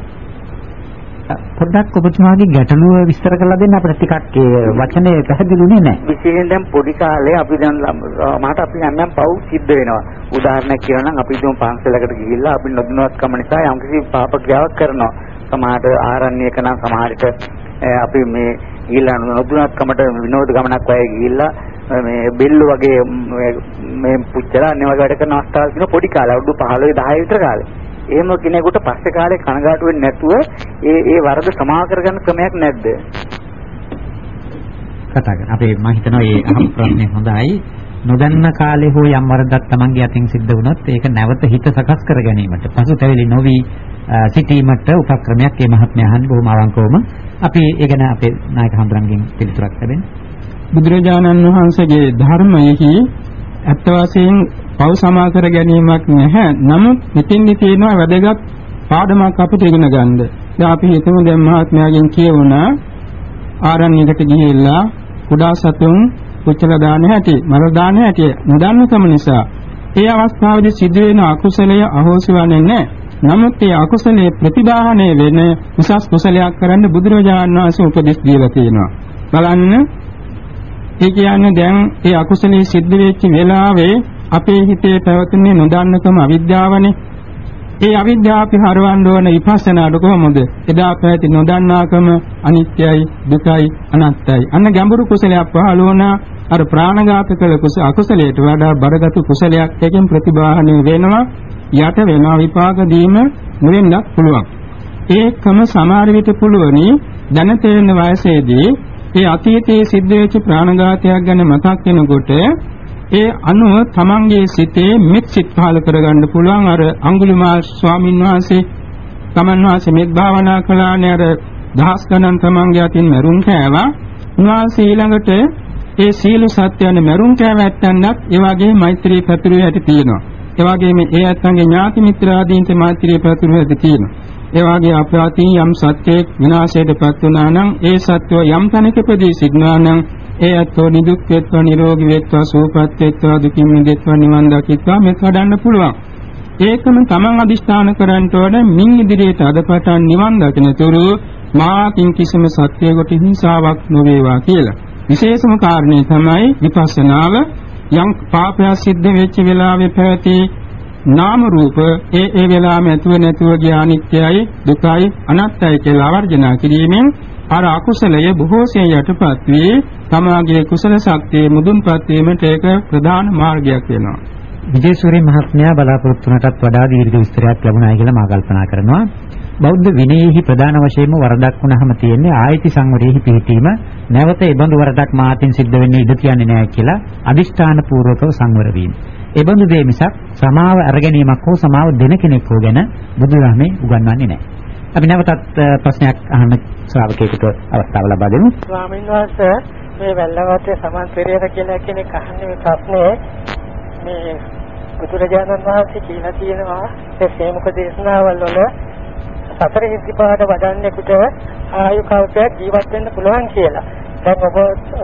පොඩ්ඩක් ඔබතුමාගේ ගැටලුව විස්තර කරලා දෙන්න අපිට ටිකක් ඒ වචනේ පැහැදිලිුනේ නැහැ. විශේෂයෙන් දැන් පොඩි කාලේ අපි දැන් මට අපි යම් පව් සිද්ධ වෙනවා. උදාහරණයක් කියනවා නම් අපි දුම් පන්සලකට ගිහිල්ලා අපි නොදැනුවත්කම නිසා යම්කිසි පාප ක්‍රියාවක් කරනවා. සමහරට ආරණ්‍යක නම් සමහරට අපි මේ ගිහිල්ලා නොදැනුවත්කමට විනෝද ගමනක් වගේ ගිහිල්ලා මේ බෙල්ල වගේ මේ පුච්චලා අනේ වගේ වැඩ කරන අවස්ථාවල් තියෙන පොඩි කාලේ අවුරුදු 15 10 විතර කාලේ. එහෙම කෙනෙකුට පස්සේ කාලේ කනගාටු වෙන්නේ නැතුව ඒ ඒ වරද සමාව කරගන්න ක්‍රමයක් නැද්ද? කතා කරන්න. අපි මම හිතනවා මේ අහපු ප්‍රශ්නේ හොඳයි. නොදන්න කාලේ හෝ යම් වරදක් Tamange අතින් සිද්ධ වුණොත් ඒක නැවත හිත සකස් කර ගැනීමට පසුතැවිලි නොවි සිටීමට උපක්‍රමයක් මේ මහත්මයා අහන්නේ බොහොම අවංකවම. අපි ඒ ගැන අපේ නායක හඳුරන්ගෙන් පිළිතුරක් ලැබෙන්නේ. බුදුරජාණන් වහන්සේගේ ධර්මයෙහි ඇත්ත වශයෙන් පව සමා කර ගැනීමක් නැහැ. නමුත් මෙතෙන්දි තියෙනවා වැදගත් පාඩමක් අපිට ඉගෙන ගන්න. දැන් අපි හිතමු දැන් මහත්මයාගෙන් කියවුණා ආරණ්‍යයකට ගිහිල්ලා කුඩා සතුන් පුච්චලා දාන හැටි, මර දාන හැටි නොදන්නකම නිසා ඒ අවස්ථාවේදී සිදුවෙන අකුසලය අහෝසි වන්නේ නැහැ. නමුත් ඒ අකුසලයේ ප්‍රතිබාහණය වෙන උසස් කුසලයක් කරන්න බුදුරජාණන් වහන්සේ උපදෙස් දීලා තියෙනවා. බලන්න ඒ කියන්නේ දැන් ඒ අකුසලයේ සිද්ධ වෙච්ච වෙලාවේ අපේ හිතේ පැවතුනේ නොදන්නකම අවිද්‍යාවනේ. ඒ අවිද්‍යාව අපි හරවන්න ඕන විපස්සනාට කොහොමද? එදා පැවති නොදන්නාකම අනිත්‍යයි, දුකයි, අනාත්තයි. අන්න ගැඹුරු කුසලයක් පහළ වුණා. අර ප්‍රාණඝාත කළ කුස අකුසලයට වඩා බරගත් කුසලයක් එකෙන් ප්‍රතිබාහණය වෙනවා. යට වෙනවා විපාක දීම මුලින්වත් පුළුවන්. ඒකම සමහර විට පුළුවනි දැන තේරෙන වයසේදී ඒ අතීතයේ සිද්ධ වෙච්ච ප්‍රාණඝාතයක් ගැන මතක් වෙනකොට ඒ අනුව තමන්ගේ සිතේ මෙත් සිත් පහල කරගන්න පුළුවන්. අර අඟුලිමාල් ස්වාමීන් වහන්සේ තමන් වහන්සේ මෙත් භාවනා කළානේ අර දහස් ගණන් තමන්ගේ අතින් මරුන් කෑවා. උන්වහන්සේ ඊළඟට ඒ සීල සත්‍යයන් මරුන් කෑවැත්තන්වත් ඒ වගේ මෛත්‍රී පැතුරු ඇති තියෙනවා. ඒ වගේම ඒ ඇත්තන්ගේ ඥාති මිත්‍රාදීන්ට මෛත්‍රී පැතුරු ඇති තියෙනවා ඒ වගේ අපරාධී යම් සත්‍යයක් විනාශයටපත් වුණා නම් ඒ සත්‍යය යම් තැනකදී සිද්ධා නම් ඒ අත්ෝ නිදුක් වෙත්වා නිරෝගී වෙත්වා සුවපත් වෙත්වා දුකින් මිදෙත්වා නිවන් දකිත්වා මේක වඩන්න පුළුවන්. ඒකම තමන් අදිෂ්ඨාන කරන්ට වඩා මින් ඉදිරියට අදපටන් නිවන් දකිනතුරු මාකින් කිසිම සත්‍යයකට හිංසාවක් නොවේවා කියලා. විශේෂම කාරණේ තමයි විපස්සනාව යම් පාපය සිද්ධ වෙච්ච වෙලාවේ පැවති නාම රූප ඒ ඒ වෙලාවෙම ඇතුව නැතුව ගිය අනිත්‍යයි දුකයි අනාත්තයි කියලා වර්ජනා කිරීමෙන් අර අකුසලය බොහෝසේ යටපත් වී තමාගේ කුසල ශක්තිය මුදුන්පත් වීමට ඒක ප්‍රධාන මාර්ගයක් වෙනවා. විජේසූරි මහත්මයා බලාපොරොත්තු වුණටත් වඩා දීර්ඝ විස්තරයක් ලැබුණායි කියලා මා කල්පනා කරනවා. බෞද්ධ විනයෙහි ප්‍රධාන වශයෙන්ම වරදක් වුණාම තියෙන්නේ ආයති සංවරයෙහි පිහිටීම නැවත ඒ බඳු වරදක් මාතින් සිද්ධ වෙන්නේ ඉඩ තියන්නේ නැහැ කියලා අදිෂ්ඨාන පූර්වකව සංවර වීම. ඒ බඳු දේ මිසක් සමාව අරගැනීමක් හෝ සමාව දෙන කෙනෙක් හෝ ගැන බුදුරහමේ උගන්වන්නේ නැහැ. අපි නැවතත් ප්‍රශ්නයක් අහන්න ශ්‍රාවකයෙකුට අවස්ථාව ලබා දෙමු. ස්වාමීන් වහන්සේ මේ වැල්ලවත්තේ සමන් පෙරේර කියලා කෙනෙක් අහන්නේ මේ ප්‍රශ්නේ මේ බුදුරජාණන් වහන්සේ කියලා තියෙනවා ඒ සේමුක දේශනාවල් වල සතර ඉද්ධිපාද වඩන්නෙකුට ආයු කල්පයක් ජීවත් වෙන්න පුළුවන් කියලා. දැන් ඔබ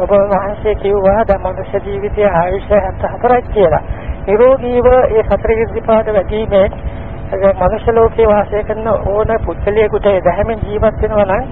ඔබ වහන්සේ කිව්වා දැන් මනුෂ්‍ය ජීවිතයේ ආයුෂ 74ක් කියලා. නිරෝගීව ඒ සතර ඉද්ධිපාද වැඩිමේ මනුෂ්‍ය ලෝකේ වාසය කරන ඕන පුද්ගලයෙකුට දහමෙන් ජීවත් වෙනවා නම්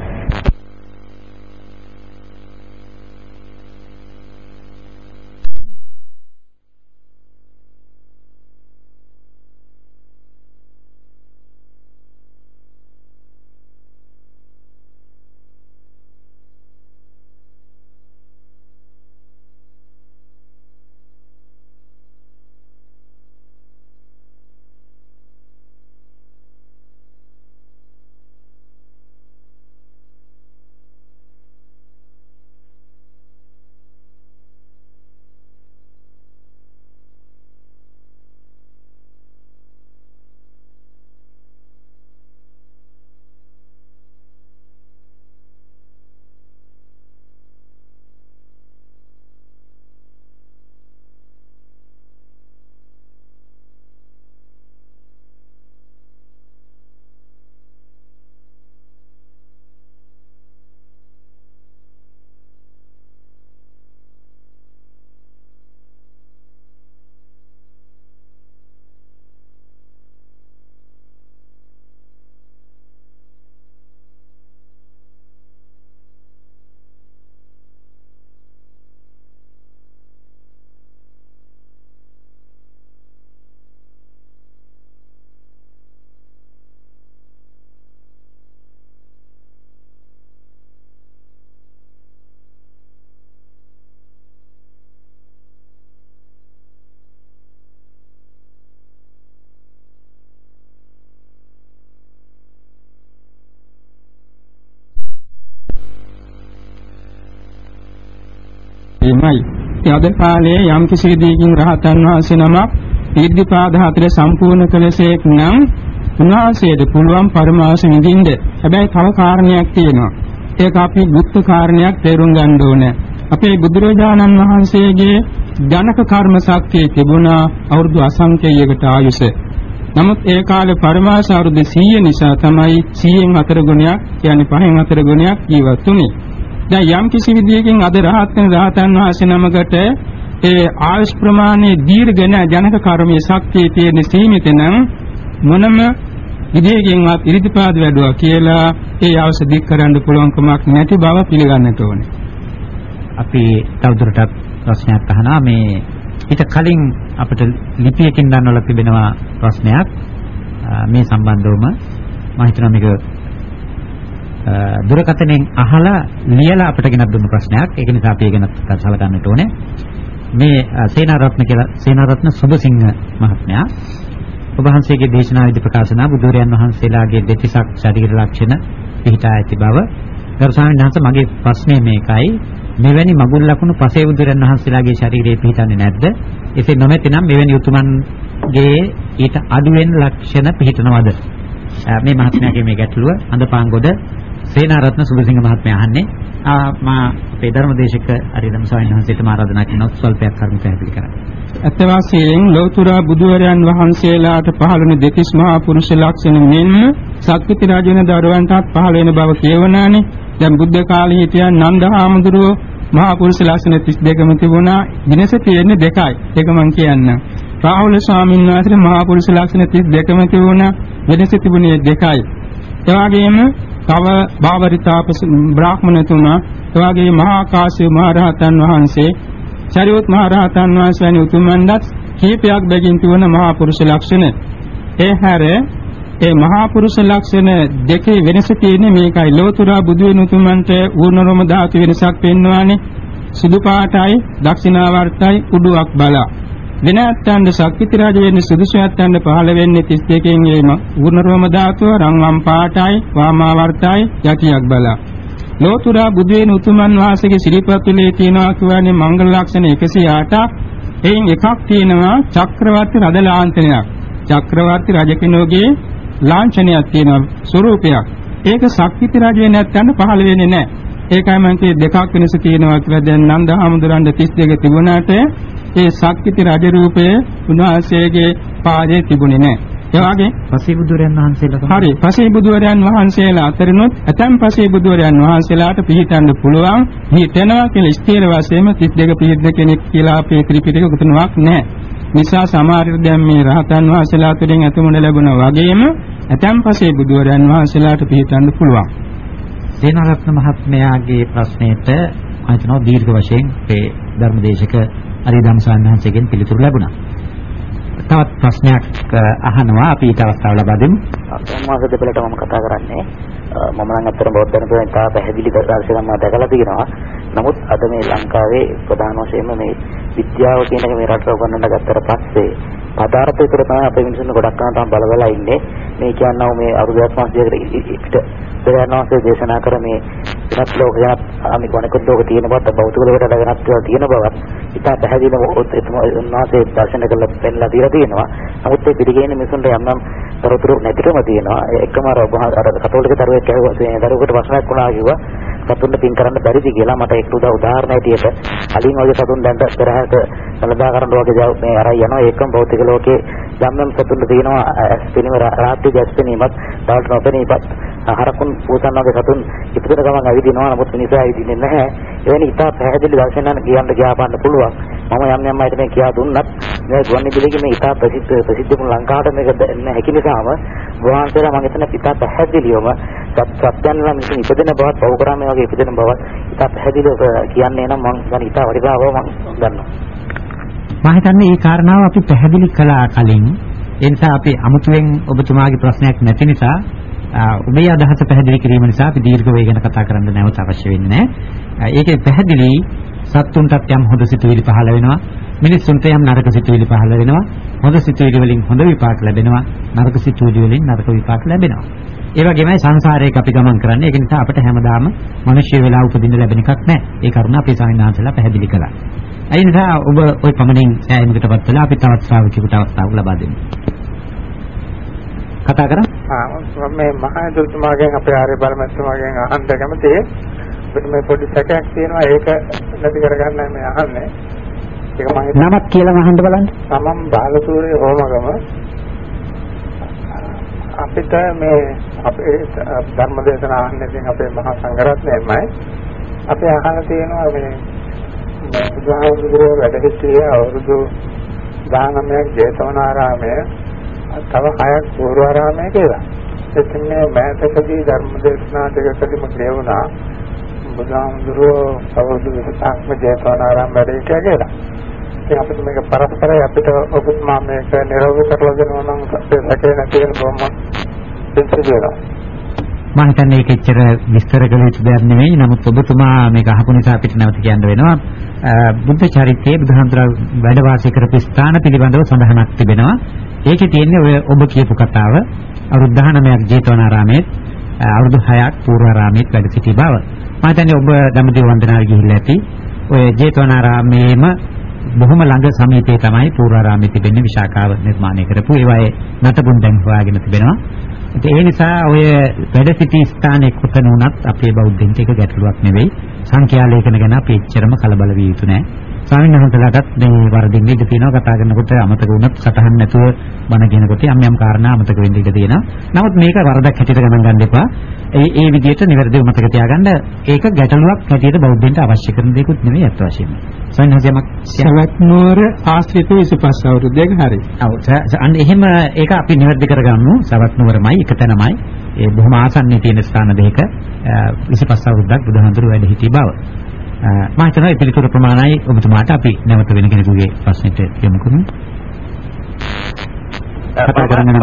කිරීමයි. ඉතින් අද කාලයේ යම් කිසි දෙයකින් රහතන් වහන්සේ නමක් ඊර්ධිපාද හතර සම්පූර්ණ කළසේක් නම් උන්වහන්සේට පුළුවන් පරමාස විඳින්න. හැබැයි තව කාරණයක් තියෙනවා. ඒක අපි මුක්ත කාරණයක් තේරුම් ගන්න ඕනේ. අපේ බුදුරජාණන් වහන්සේගේ ජනක කර්ම ශක්තිය තිබුණා අවුරුදු අසංඛ්‍යයකට ආයුෂ. නමුත් ඒ කාලේ පරමාස අවුරුදු 100 නිසා තමයි 100න් 4 ගුණයක් කියන්නේ 5න් 4 ගුණයක් ජීවත් වුනේ. දැන් යම් කිසි විදියකින් අද රහත් වෙන රහතන් වහන්සේ නමකට ඒ ආයුෂ් ප්‍රමාණය දීර්ඝ නැ ජනක කර්මයේ ශක්තිය තියෙන සීමිත නම් මොනම විදියකින්වත් ඉරිදිපාද වැඩුවා කියලා ඒ අවශ්‍ය දික් කරන්න පුළුවන් කමක් නැති බව පිළිගන්නට ඕනේ. අපි තවදුරටත් ප්‍රශ්නයක් අහනවා මේ ඊට කලින් අපිට ලිපියකින් දන්වලා තිබෙනවා ප්‍රශ්නයක් මේ සම්බන්ධවම මම හිතනවා මේක දුරකථනයෙන් අහලා ලියලා අපිට ගෙනත් දුන්න ප්‍රශ්නයක්. ඒක නිසා අපි ඒක ගැන සලකන්නට ඕනේ. මේ සේනාරත්න කියලා සේනාරත්න සුබසිංහ මහත්මයා. ඔබ වහන්සේගේ දේශනාවේදී ප්‍රකාශ කරන බුදුරයන් වහන්සේලාගේ දෙතිසක් ශරීර ලක්ෂණ පිහිටා ඇති බව. ගරු ස්වාමීන් වහන්සේ මගේ ප්‍රශ්නේ මේකයි. මෙවැනි මගුල් ලකුණු පසේ බුදුරන් වහන්සේලාගේ ශරීරයේ පිහිටන්නේ නැද්ද? එසේ නොමැතිනම් මෙවැනි උතුමන්ගේ ඊට අඩුවෙන් ලක්ෂණ පිහිටනවද? මේ මහත්මයාගේ මේ ගැටලුව අඳපාංගොඩ සේනාරත්න සුබසිංහ මහත්මයා අහන්නේ. ආ මා අපේ ධර්මදේශක අරිදම් ස්වාමීන් වහන්සේට ආරාධනා කරනවා ස්වල්පයක් කරුණු පැහැදිලි කරන්න. ඇත්ත වශයෙන් ලෞතර බුදුවරයන් වහන්සේලාට පහළ වෙන දෙතිස් මහා පුරුෂ ලක්ෂණ මෙන්ම සක්විති රාජ වෙන දරුවන්ටත් පහළ වෙන බව කියවනානේ. දැන් බුද්ධ කාලේ හිටියන් නන්දහාමුදුරුවෝ මහා පුරුෂ ලක්ෂණ 32ම තිබුණා. දිනස තියෙන්නේ දෙකයි. ඒක මම කියන්නම්. රාහුල ස්වාමීන් වහන්සේට මහා පුරුෂ ලක්ෂණ 32ම තිබුණා. වෙනස තිබුණේ දෙකයි. එවාගෙම තව භාවරිතාපස බ්‍රාහ්මණතුමා එවාගේ මහා කාශ්‍යප මහ රහතන් වහන්සේ චරියොත් මහ රහතන් වහන්සේ වැනි උතුමන්වත් කීපයක් බැගින් තිබෙන මහා පුරුෂ ලක්ෂණ. ඒ හැර ඒ මහා පුරුෂ ලක්ෂණ දෙකේ වෙනස තියෙන්නේ මේකයි. ලෝතුරා බුදු වෙන උතුමන්ට ඌර්ණරම ධාතු වෙනසක් පෙන්වන්නේ. සුදු පාටයි දක්ෂිනාවර්තයි උඩුවක් බලා. වෙන ඇත්තන්ට ශක්තිති රාජ වෙන්නේ සුදුසු ඇත්තන්ට පහළ වෙන්නේ 32කින් එීම ඌර්ණරම ධාතුව රන්වම් පාටයි වාමාවර්තයි යටියක් බලා. ලෝතුරා බුදු වෙන උතුමන් වහන්සේගේ සිරිපතුලේ තියෙනවා කියන්නේ මංගල ලක්ෂණ 108ක් එයින් එකක් තියෙනවා චක්‍රවර්ති රජ ලාංඡනයක්. චක්‍රවර්ති රජ කෙනෙකුගේ ලාංඡනයක් තියෙනවා ස්වරූපයක්. ඒක ශක්තිති රජ වෙන්නේ නැත්නම් පහළ වෙන්නේ නැහැ. ඒකයි මම කියේ දෙකක් වෙනස තියෙනවා කියලා දැන් නන්දහාමුදුරන්ගේ 32 තිබුණාට ඒ ශක්තිති රජ රූපය උන්වහන්සේගේ පාදයේ තිබුණේ නැහැ ඒ වගේ පසීබුදුරයන් වහන්සේලා හරි පසීබුදුරයන් වහන්සේලා අතරිනුත් ඇතම් පසීබුදුරයන් වහන්සේලාට පිළිටන්න පුළුවන් පිළිටනවා කියලා ස්ථීර වශයෙන්ම 32 පිළිද්ද කෙනෙක් කියලා අපේ ත්‍රිපිටකය උතුණක් නැහැ. නිසා සමහර දැන් මේ රහතන් වහන්සේලා අතරින් ඇතුමුණ ලැබුණා වගේම ඇතම් පසීබුදුරයන් වහන්සේලාට පිළිටන්න පුළුවන්. සේනාරත්න මහත්මයාගේ ප්‍රශ්නෙට මම හිතනවා දීර්ඝ වශයෙන් මේ ධර්මදේශක අරිදම් සාන්හන්සේගෙන් පිළිතුරු ලැබුණා. තවත් ප්‍රශ්නයක් අහනවා අපි ඊට අවස්ථාව ලබා දෙමු. සම්මාස දෙපළට මම කතා කරන්නේ මම නම් අත්තර බෞද්ධ ධර්මයෙන් තා පැහැදිලි දර්ශනයක් මම දැකලා තියෙනවා. නමුත් අද මේ ලංකාවේ ප්‍රධාන වශයෙන්ම මේ විද්‍යාව කියන එක මේ රටට උගන්වන්න ගත්තට පස්සේ පදාර්ථ විතර තමයි අපේ මිනිස්සුන් ගොඩක් කනටම බලවලා ඉන්නේ. මේ කියනවා මේ අරුදයක් මාසයකට පිට පෙරයන්වන්සේ දේශනා කර මේ වෙනත් ලෝකයක් අනික අනිකුත් ලෝක තියෙන බවත් භෞතික ලෝකයට වෙනත් තියෙන බවත් ඉතා පැහැදිලිව උන්වහන්සේ දර්ශන කළ පෙන්නලා දීලා තියෙනවා. නමුත් ඒ පිළිගැනෙන මිනිසුන්ට යම් යම් තොරතුරු නැතිකම තියෙනවා. එකම අර අර කතෝලික දරුවෙක් ඇහුවා දරුවෙකුට ප්‍රශ්නයක් වුණා කිව්වා. සතුන්ට පින් කරන්න බැරිද කියලා මට ඒක උදා උදාහරණයක් ඇටියට අලින් වගේ සතුන් දැන් පෙරහැරට සලදා කරන්න වගේ මේ අරයි යනවා. ඒකම භෞතික ලෝකේ යම් යම් සතුන්ට තියෙනවා. ඇස් පෙනීම රාත්‍රී ඇස් පෙනීමත් දවල්ට නොපෙනීමත් හරකුන් පූසන් වගේ සතුන් ඉදිරියට ගමන් ඇවිදිනවා. නමුත් මිනිසා ඇවිදින්නේ නැහැ. එවැනි ඉතා පැහැදිලි දර්ශනයන් කියන්න ගියාපන්න පුළුවන්. මම යම් යම් අයට මේ කියා දුන්නත් මේ ගුවන් විදුලියේ මේ ඉතා ප්‍රසිද්ධ ප්‍රසිද්ධ වුණු ලංකාවට මේක දැන්න හැකි නිසාම වහන්සේලා මම හිතන ඉතා පැහැදිලිවම සත්‍යයන් නම් ඉපදෙන බවත් පව් කරා මේ වගේ ඉපදෙන බවත් ඉතා පැහැදිලිව කියන්නේ නම් මම දැන් ඉතා වටිනා බව මම දන්නවා මම හිතන්නේ මේ කාරණාව අපි පැහැදිලි කළා කලින් ඒ නිසා අපි අමුතුවෙන් ඔබතුමාගේ ප්‍රශ්නයක් නැති නිසා ඔබේ අදහස පැහැදිලි කිරීම නිසා අපි දීර්ඝ වේ ගැන කතා කරන්න නැවත අවශ්‍ය වෙන්නේ නැහැ. ඒකේ පැහැදිලි සත්තුන්ටත් යම් හොඳ සිතුවිලි පහළ වෙනවා. මිනිස්සුන්ට යම් නරක සිතුවිලි පහළ වෙනවා. හොඳ සිතුවිලි වලින් හොඳ විපාක ලැබෙනවා. නරක සිතුවිලි වලින් නරක විපාක ලැබෙනවා. ඒ වගේමයි සංසාරයක අපි ගමන් කරන්නේ. ඒක නිසා අපිට හැමදාම මිනිස්සු වෙලා උපදින්න ලැබෙන එකක් නැහැ. ඒ කරුණ අපේ සාමිනාන්සලා පැහැදිලි කළා. ඒ නිසා ඔබ ওই පමණින් සෑයීමකටපත් වෙලා අපි තවත් ශ්‍රාවකයෙකුට අවස්ථාවක් ලබා දෙමු. කතා කරා? ආ මම මේ මහා දුතුමාගෙන් අපේ ආර්ය බලමැතිතුමාගෙන් අහන්න කැමතියි. මේ පොඩි සැකයක් තියෙනවා ඒක නැති කරගන්න මේ අහන්නේ. ඒක මම නමක් කියලා අහන්න බලන්න. තමන් බාලසූරිය හෝමගම අපිට මේ අපේ ධර්ම දේශනා අහන්නකින් අපේ මහා සංඝරත්නයමයි අපි අහලා තියෙනවා මේ බුදුහාමුදුරුවෝ වැඩ සිටියේ අවුරුදු 19ක් ජේතවනාරාමයේ තව 6ක් පූර්වාරාමයේ කියලා. එතන මෑතකදී ධර්ම දේශනා දෙකකදීම කියවුණා බුදුහාමුදුරුවෝ අවුරුදු 20ක්ම ජේතවනාරාම වැඩ සිටියා කියලා. ඉතින් අපිට මේක පරස්පරයි අපිට ඔබතුමා මේක නිරෝධ කරලා දෙනවා නම් අපේ සැකේ නැති වෙන බොම්ම පිළිසිදෙනවා. මම හිතන්නේ ඒක එච්චර විස්තර කළ යුතු දෙයක් නෙමෙයි. නමුත් ඔබතුමා මේක අහපු නිසා අපිට නැවත කියන්න වෙනවා. බුද්ධ චරිතයේ බුදුහන්තර වැඩ වාසය කරපු ස්ථාන පිළිබඳව සඳහනක් තිබෙනවා. ඒකේ තියෙන්නේ ඔය ඔබ කියපු කතාව. අවුරුදු 19ක් ජේතවනාරාමයේ අවුරුදු 6ක් පූර්වාරාමයේ වැඩ සිටි බව. මම හිතන්නේ ඔබ දඹදිව වන්දනාවේ ගිහිල්ලා ඇති. ඔය ජේතවනාරාමයේම බොහොම ළඟ සමීපයේ තමයි පූර්වාරාමයේ තිබෙන විශාකාව නිර්මාණය කරපු ඒවායේ නටබුන් දැන් හොයාගෙන තිබෙනවා. ඒ නිසා ඔය වැඩ සිටි ස්ථානයේ කොතන වුණත් අපේ බෞද්ධින්ට ඒක ගැටලුවක් නෙවෙයි. සංඛ්‍යා ලේඛන ගැන අපි එච්චරම කලබල විය යුතු නෑ. ස්වාමීන් වහන්සේලාටත් මේ වරදින් ඉඳ තියෙනවා කතා කරනකොට අමතක වුණත් සටහන් නැතුව බණ කියනකොට යම් යම් කාරණා අමතක වෙන්න ඉඩ තියෙනවා. නමුත් මේක වරදක් හැටියට ගණන් ගන්න එපා. ඒ ඒ විදිහට නිවැරදිව මතක තියාගන්න ඒක ගැටලුවක් හැටියට බෞද්ධින්ට අවශ්‍ය කරන දෙයක්වත් නෙවෙයි අත් වශයෙන්ම. ස්වාමීන් වහන්සේමක් සවැත් නුවර ආශ්‍රිත 25 අවුරුද්දක හරි. ඔව් අන්න එහෙම ඒක අපි නිවැරදි කරගන්නු සවැත් නුවරමයි එක තැනමයි. ඒ බොහොම ආසන්නයේ තියෙන ස්ථාන දෙක 25 අවුරුද්දක් බුදුහාමුදුරුවෝ වැඩ සිටි බව. මම හිතනවා ඒ පිළිතුරු ප්‍රමාණයි ඔබතුමාට අපි නැවත වෙන කෙනෙකුගේ ප්‍රශ්නෙට යොමු කරමු. කතා කරන්න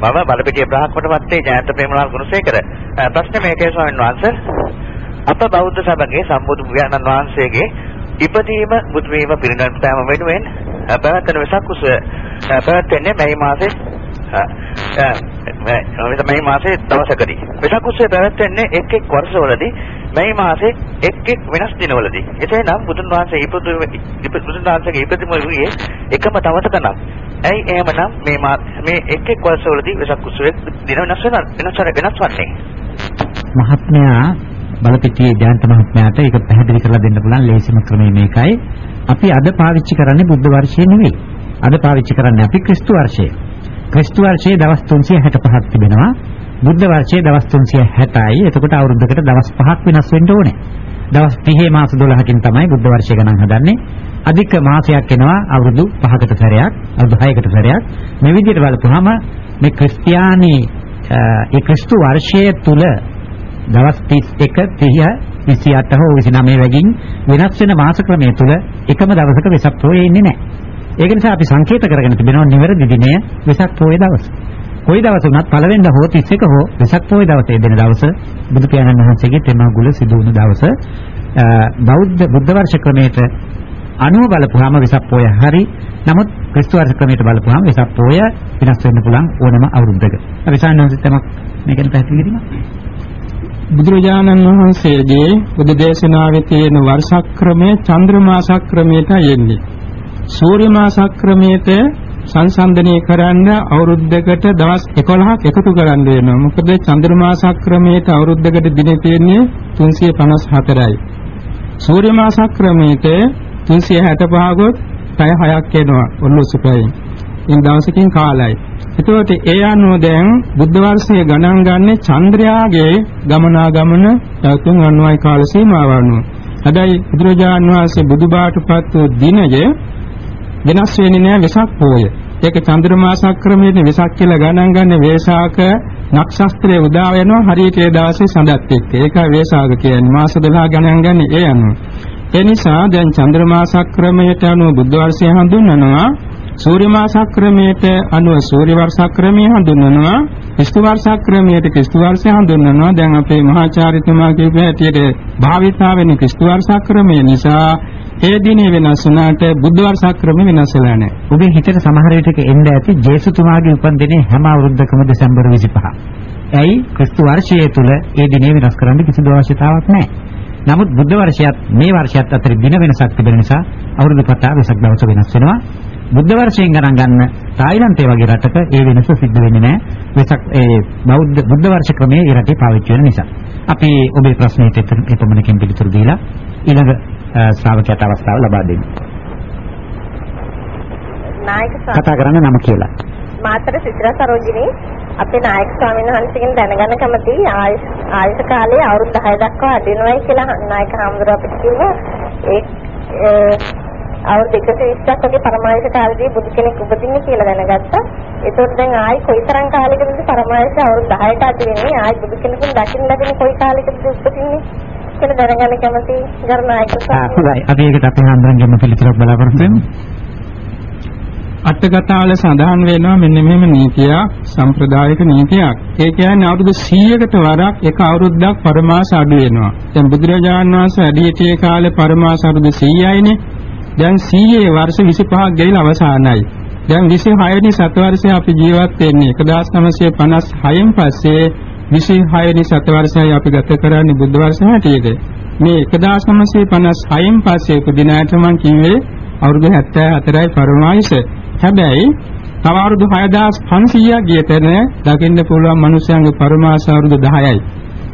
මම බලපිටිය බ්‍රහ්මකට වත්තේ ජයන්ත ප්‍රේමලාල් ගුණසේකර. ප්‍රශ්නේ මේකේ ස්වාමීන් වහන්සේ. අප බෞද්ධ සභාවේ සම්බුදු පුරාණන් වහන්සේගේ ඉපදීම බුදු වීම පිරිනැමීම වෙනුවෙන් පැවැත්වෙන වෙසක් උස පැවැත්වෙන්නේ මේ මාසේ මේ මාසේ දවසකදී. වෙසක් උත්සවය පැවැත්වෙන්නේ එක් එක් වර්ෂවලදී මේ මාසේ එක් එක් වෙනස් දිනවලදී එසේනම් බුදුන් වහන්සේ ඉපදු බුදුන් වහන්සේගේ ඉපදීම වූයේ එකම දවසක නම් ඇයි එහෙමනම් මේ මේ එක් එක් වර්ෂවලදී වෙසක් උත්සවයේ දින වෙනස් වෙන වෙනස් වෙනස් වන්නේ මහත්මයා බලපිටියේ ජයන්ත මහත්මයාට ඒක පැහැදිලි කරලා දෙන්න පුළුවන් ලේසිම ක්‍රමය මේකයි. අපි අද පාවිච්චි කරන්නේ බුද්ධ වර්ෂය නෙවෙයි. අද පාවිච්චි කරන්නේ අපි ක්‍රිස්තු වර්ෂය. ක්‍රිස්තු වර්ෂයේ දවස් 365ක් තිබෙනවා. බුද්ධ වර්ෂයේ දවස් 360යි. එතකොට අවුරුද්දකට දවස් 5ක් වෙනස් වෙන්න ඕනේ. දවස් 30 මාස 12කින් තමයි බුද්ධ වර්ෂය ගණන් හදන්නේ. අධික මාසයක් එනවා අවුරුදු 5කට සැරයක්, අවුරුදු 6කට සැරයක්. මේ විදිහට බලපුවාම මේ ක්‍රිස්තියානි ඒ ක්‍රිස්තු වර්ෂය තුල දවස් 31 30 28 හෝ 29 වගින් වෙනස් වෙන මාස ක්‍රමය තුල එකම දවසක වෙසක් පොයේ ඉන්නේ නැහැ. ඒක නිසා අපි සංකේත කරගෙන තිබෙනවා නිවැරදි දිනය වෙසක් පොයේ දවස. කොයි දවස වුණත් පළවෙනිදා හෝ 31 හෝ වෙසක් පොයේ දවසේ දෙන දවස බුදු පියාණන් වහන්සේගේ තෙමගුල සිදු වුණු දවස බෞද්ධ බුද්ධ වර්ෂ ක්‍රමයට අනුව බලපුවාම වෙසක් පොය හරි නමුත් ක්‍රිස්තු වර්ෂ ක්‍රමයට බලපුවාම වෙසක් පොය වෙනස් වෙන්න පුළුවන් ඕනම අවුරුද්දක. අපි සාමාන්‍යයෙන් තමක් මේකෙන් පැහැදිලි කිරීමක්. බුදුරජාණන් වහන්සේගේ බුදු දේශනාවේ තියෙන වර්ෂක්‍රමය චන්ද්‍රමාසක්‍රමයට යෙන්නේ. සූර්ය මාසක්‍රමයට සංසන්දනය කරන්න අවුරුද්දකට දවස් 11ක් එකතු කරන්න වෙනවා. මොකද චන්ද්‍රමාසක්‍රමයට අවුරුද්දකට දින තියෙන්නේ 354යි. සූර්ය මාසක්‍රමයට 365 ගොත් පැය 6ක් එනවා. ඔන්නොසු පැයෙන්. ඉන් දවසකින් කාලයි. එතකොට ඒ අනුව දැන් බුද්ධ වර්ෂයේ ගණන් ගන්නේ චන්ද්‍රයාගේ ගමනාගමන තුන් අනුවයි කාල සීමාව අනුව. හැබැයි බුදුරජාන් වහන්සේ බුදුබාටපත් වූ දිනය වෙනස් වෙන්නේ නැහැ වෙසක් පොය. ඒක චන්ද්‍රමාසක් ක්‍රමයේ වෙසක් කියලා ගණන් ගන්න වේසාක නක්ෂත්‍රයේ උදා වෙනවා හරියට ඒ දවසේ සඳත් එක්ක. ඒකයි වේසාක කියන්නේ මාස 12 ගණන් ගන්න ඒ අනුව. ඒ නිසා දැන් චන්ද්‍රමාසක් ක්‍රමයට අනුව බුද්ධ වර්ෂය හඳුන්වනවා සූර්ය මාසක් ක්‍රමයට අනුව සූර්ය වර්ෂක් ක්‍රමය හඳුන්වනවා ක්‍රිස්තු වර්ෂක් ක්‍රමයට ක්‍රිස්තු වර්ෂය හඳුන්වනවා දැන් අපේ මහාචාර්යතුමා කියපු හැටියට භාවිතා වෙන ක්‍රිස්තු වර්ෂක් ක්‍රමය නිසා ඒ දිනේ වෙනස් වුණාට බුද්ධ වර්ෂ ක්‍රම වෙනස් වෙලා නැහැ. ඔබේ හිතට සමහර විටක එන්න ඇති ජේසුතුමාගේ උපන්දිනේ හැම අවුරුද්දකම දෙසැම්බර් 25. ඇයි ක්‍රිස්තු වර්ෂය තුල ඒ දිනේ වෙනස් කරන්න කිසිදු අවශ්‍යතාවක් නැහැ. නමුත් බුද්ධ වර්ෂයත් මේ වර්ෂයත් අතර දින වෙනසක් තිබෙන නිසා අවුරුදු පතා වෙසක් දවස වෙනස් වෙනවා. බුද්ධ වර්ෂයෙන් ගණන් ගන්න තායිලන්තය වගේ රටක ඒ වෙනස සිද්ධ වෙන්නේ නැහැ. වෙසක් ඒ බෞද්ධ බුද්ධ වර්ෂ ක්‍රමයේ ඒ රටේ පාවිච්චි වෙන නිසා. අපි ඔබේ ප්‍රශ්නෙට එපමණකින් පිළිතුරු දීලා ඊළඟ ශ්‍රාවකයාට අවස්ථාව ලබා දෙන්න. නායක කතා කරන්න නම කියලා. මාතර සිසිරා සරෝජිනී අපේ නායක ස්වාමීන් වහන්සේගෙන් දැනගන්න කැමතියි ආයුෂ ආයුෂ කාලේ අවුරුදු 10 දක්වා අඩු වෙනවයි කියලා නායක හාමුදුරුවෝ අපිට කිව්වා ඒ අවුරුදු 120ක් වගේ පරමායුෂ කාලේදී බුදු කෙනෙක් උපදින්නේ කියලා දැනගත්තා. ඒතකොට දැන් ආයි කොයිතරම් කාලයකද පරමායුෂ අවුරුදු 10ට අඩු වෙන්නේ? ආයි බුදු කෙනෙකුන් දකින්න ලැබෙන්නේ කොයි කාලයකද උපදින්නේ? කියලා දැනගන්න කැමතියි ගරුනායක ස්වාමීන් වහන්සේ. හොඳයි. අපි ඒකට අපේ හන්දරන්ගෙම පිළිතුරක් බලාපොරොත්තු වෙමු. අටගතාවල සඳහන් වෙනවා මෙන්න මෙහෙම නීතියක් සම්ප්‍රදායික නීතියක්. ඒ කියන්නේ අවුරුදු 100කට වරක් එක අවුරුද්දක් පරමාස අඩු වෙනවා. දැන් බුදුරජාණන් වහන්සේ වැඩි හිටියේ කාලේ පරමාස අවුරුදු 100යිනේ. දැන් 100 වර්ෂ 25ක් ගෙවිලා අවසానයි. දැන් 26 වෙනි සතවර්ෂයේ අපි ජීවත් වෙන්නේ 1956න් පස්සේ 26 වෙනි සතවර්ෂයයි අපි ගත කරන්නේ බුද්ධ වර්ෂ හැටියට. මේ 1956න් පස්සේ උපදින අයට මම කිව්වේ අවුරුදු 74යි පරමායස. හැබැයි තව අවුරුදු 6500ක් ගිය තැන දකින්න පුළුවන් මිනිස්යන්ගේ පරමාස අවුරුදු 10යි.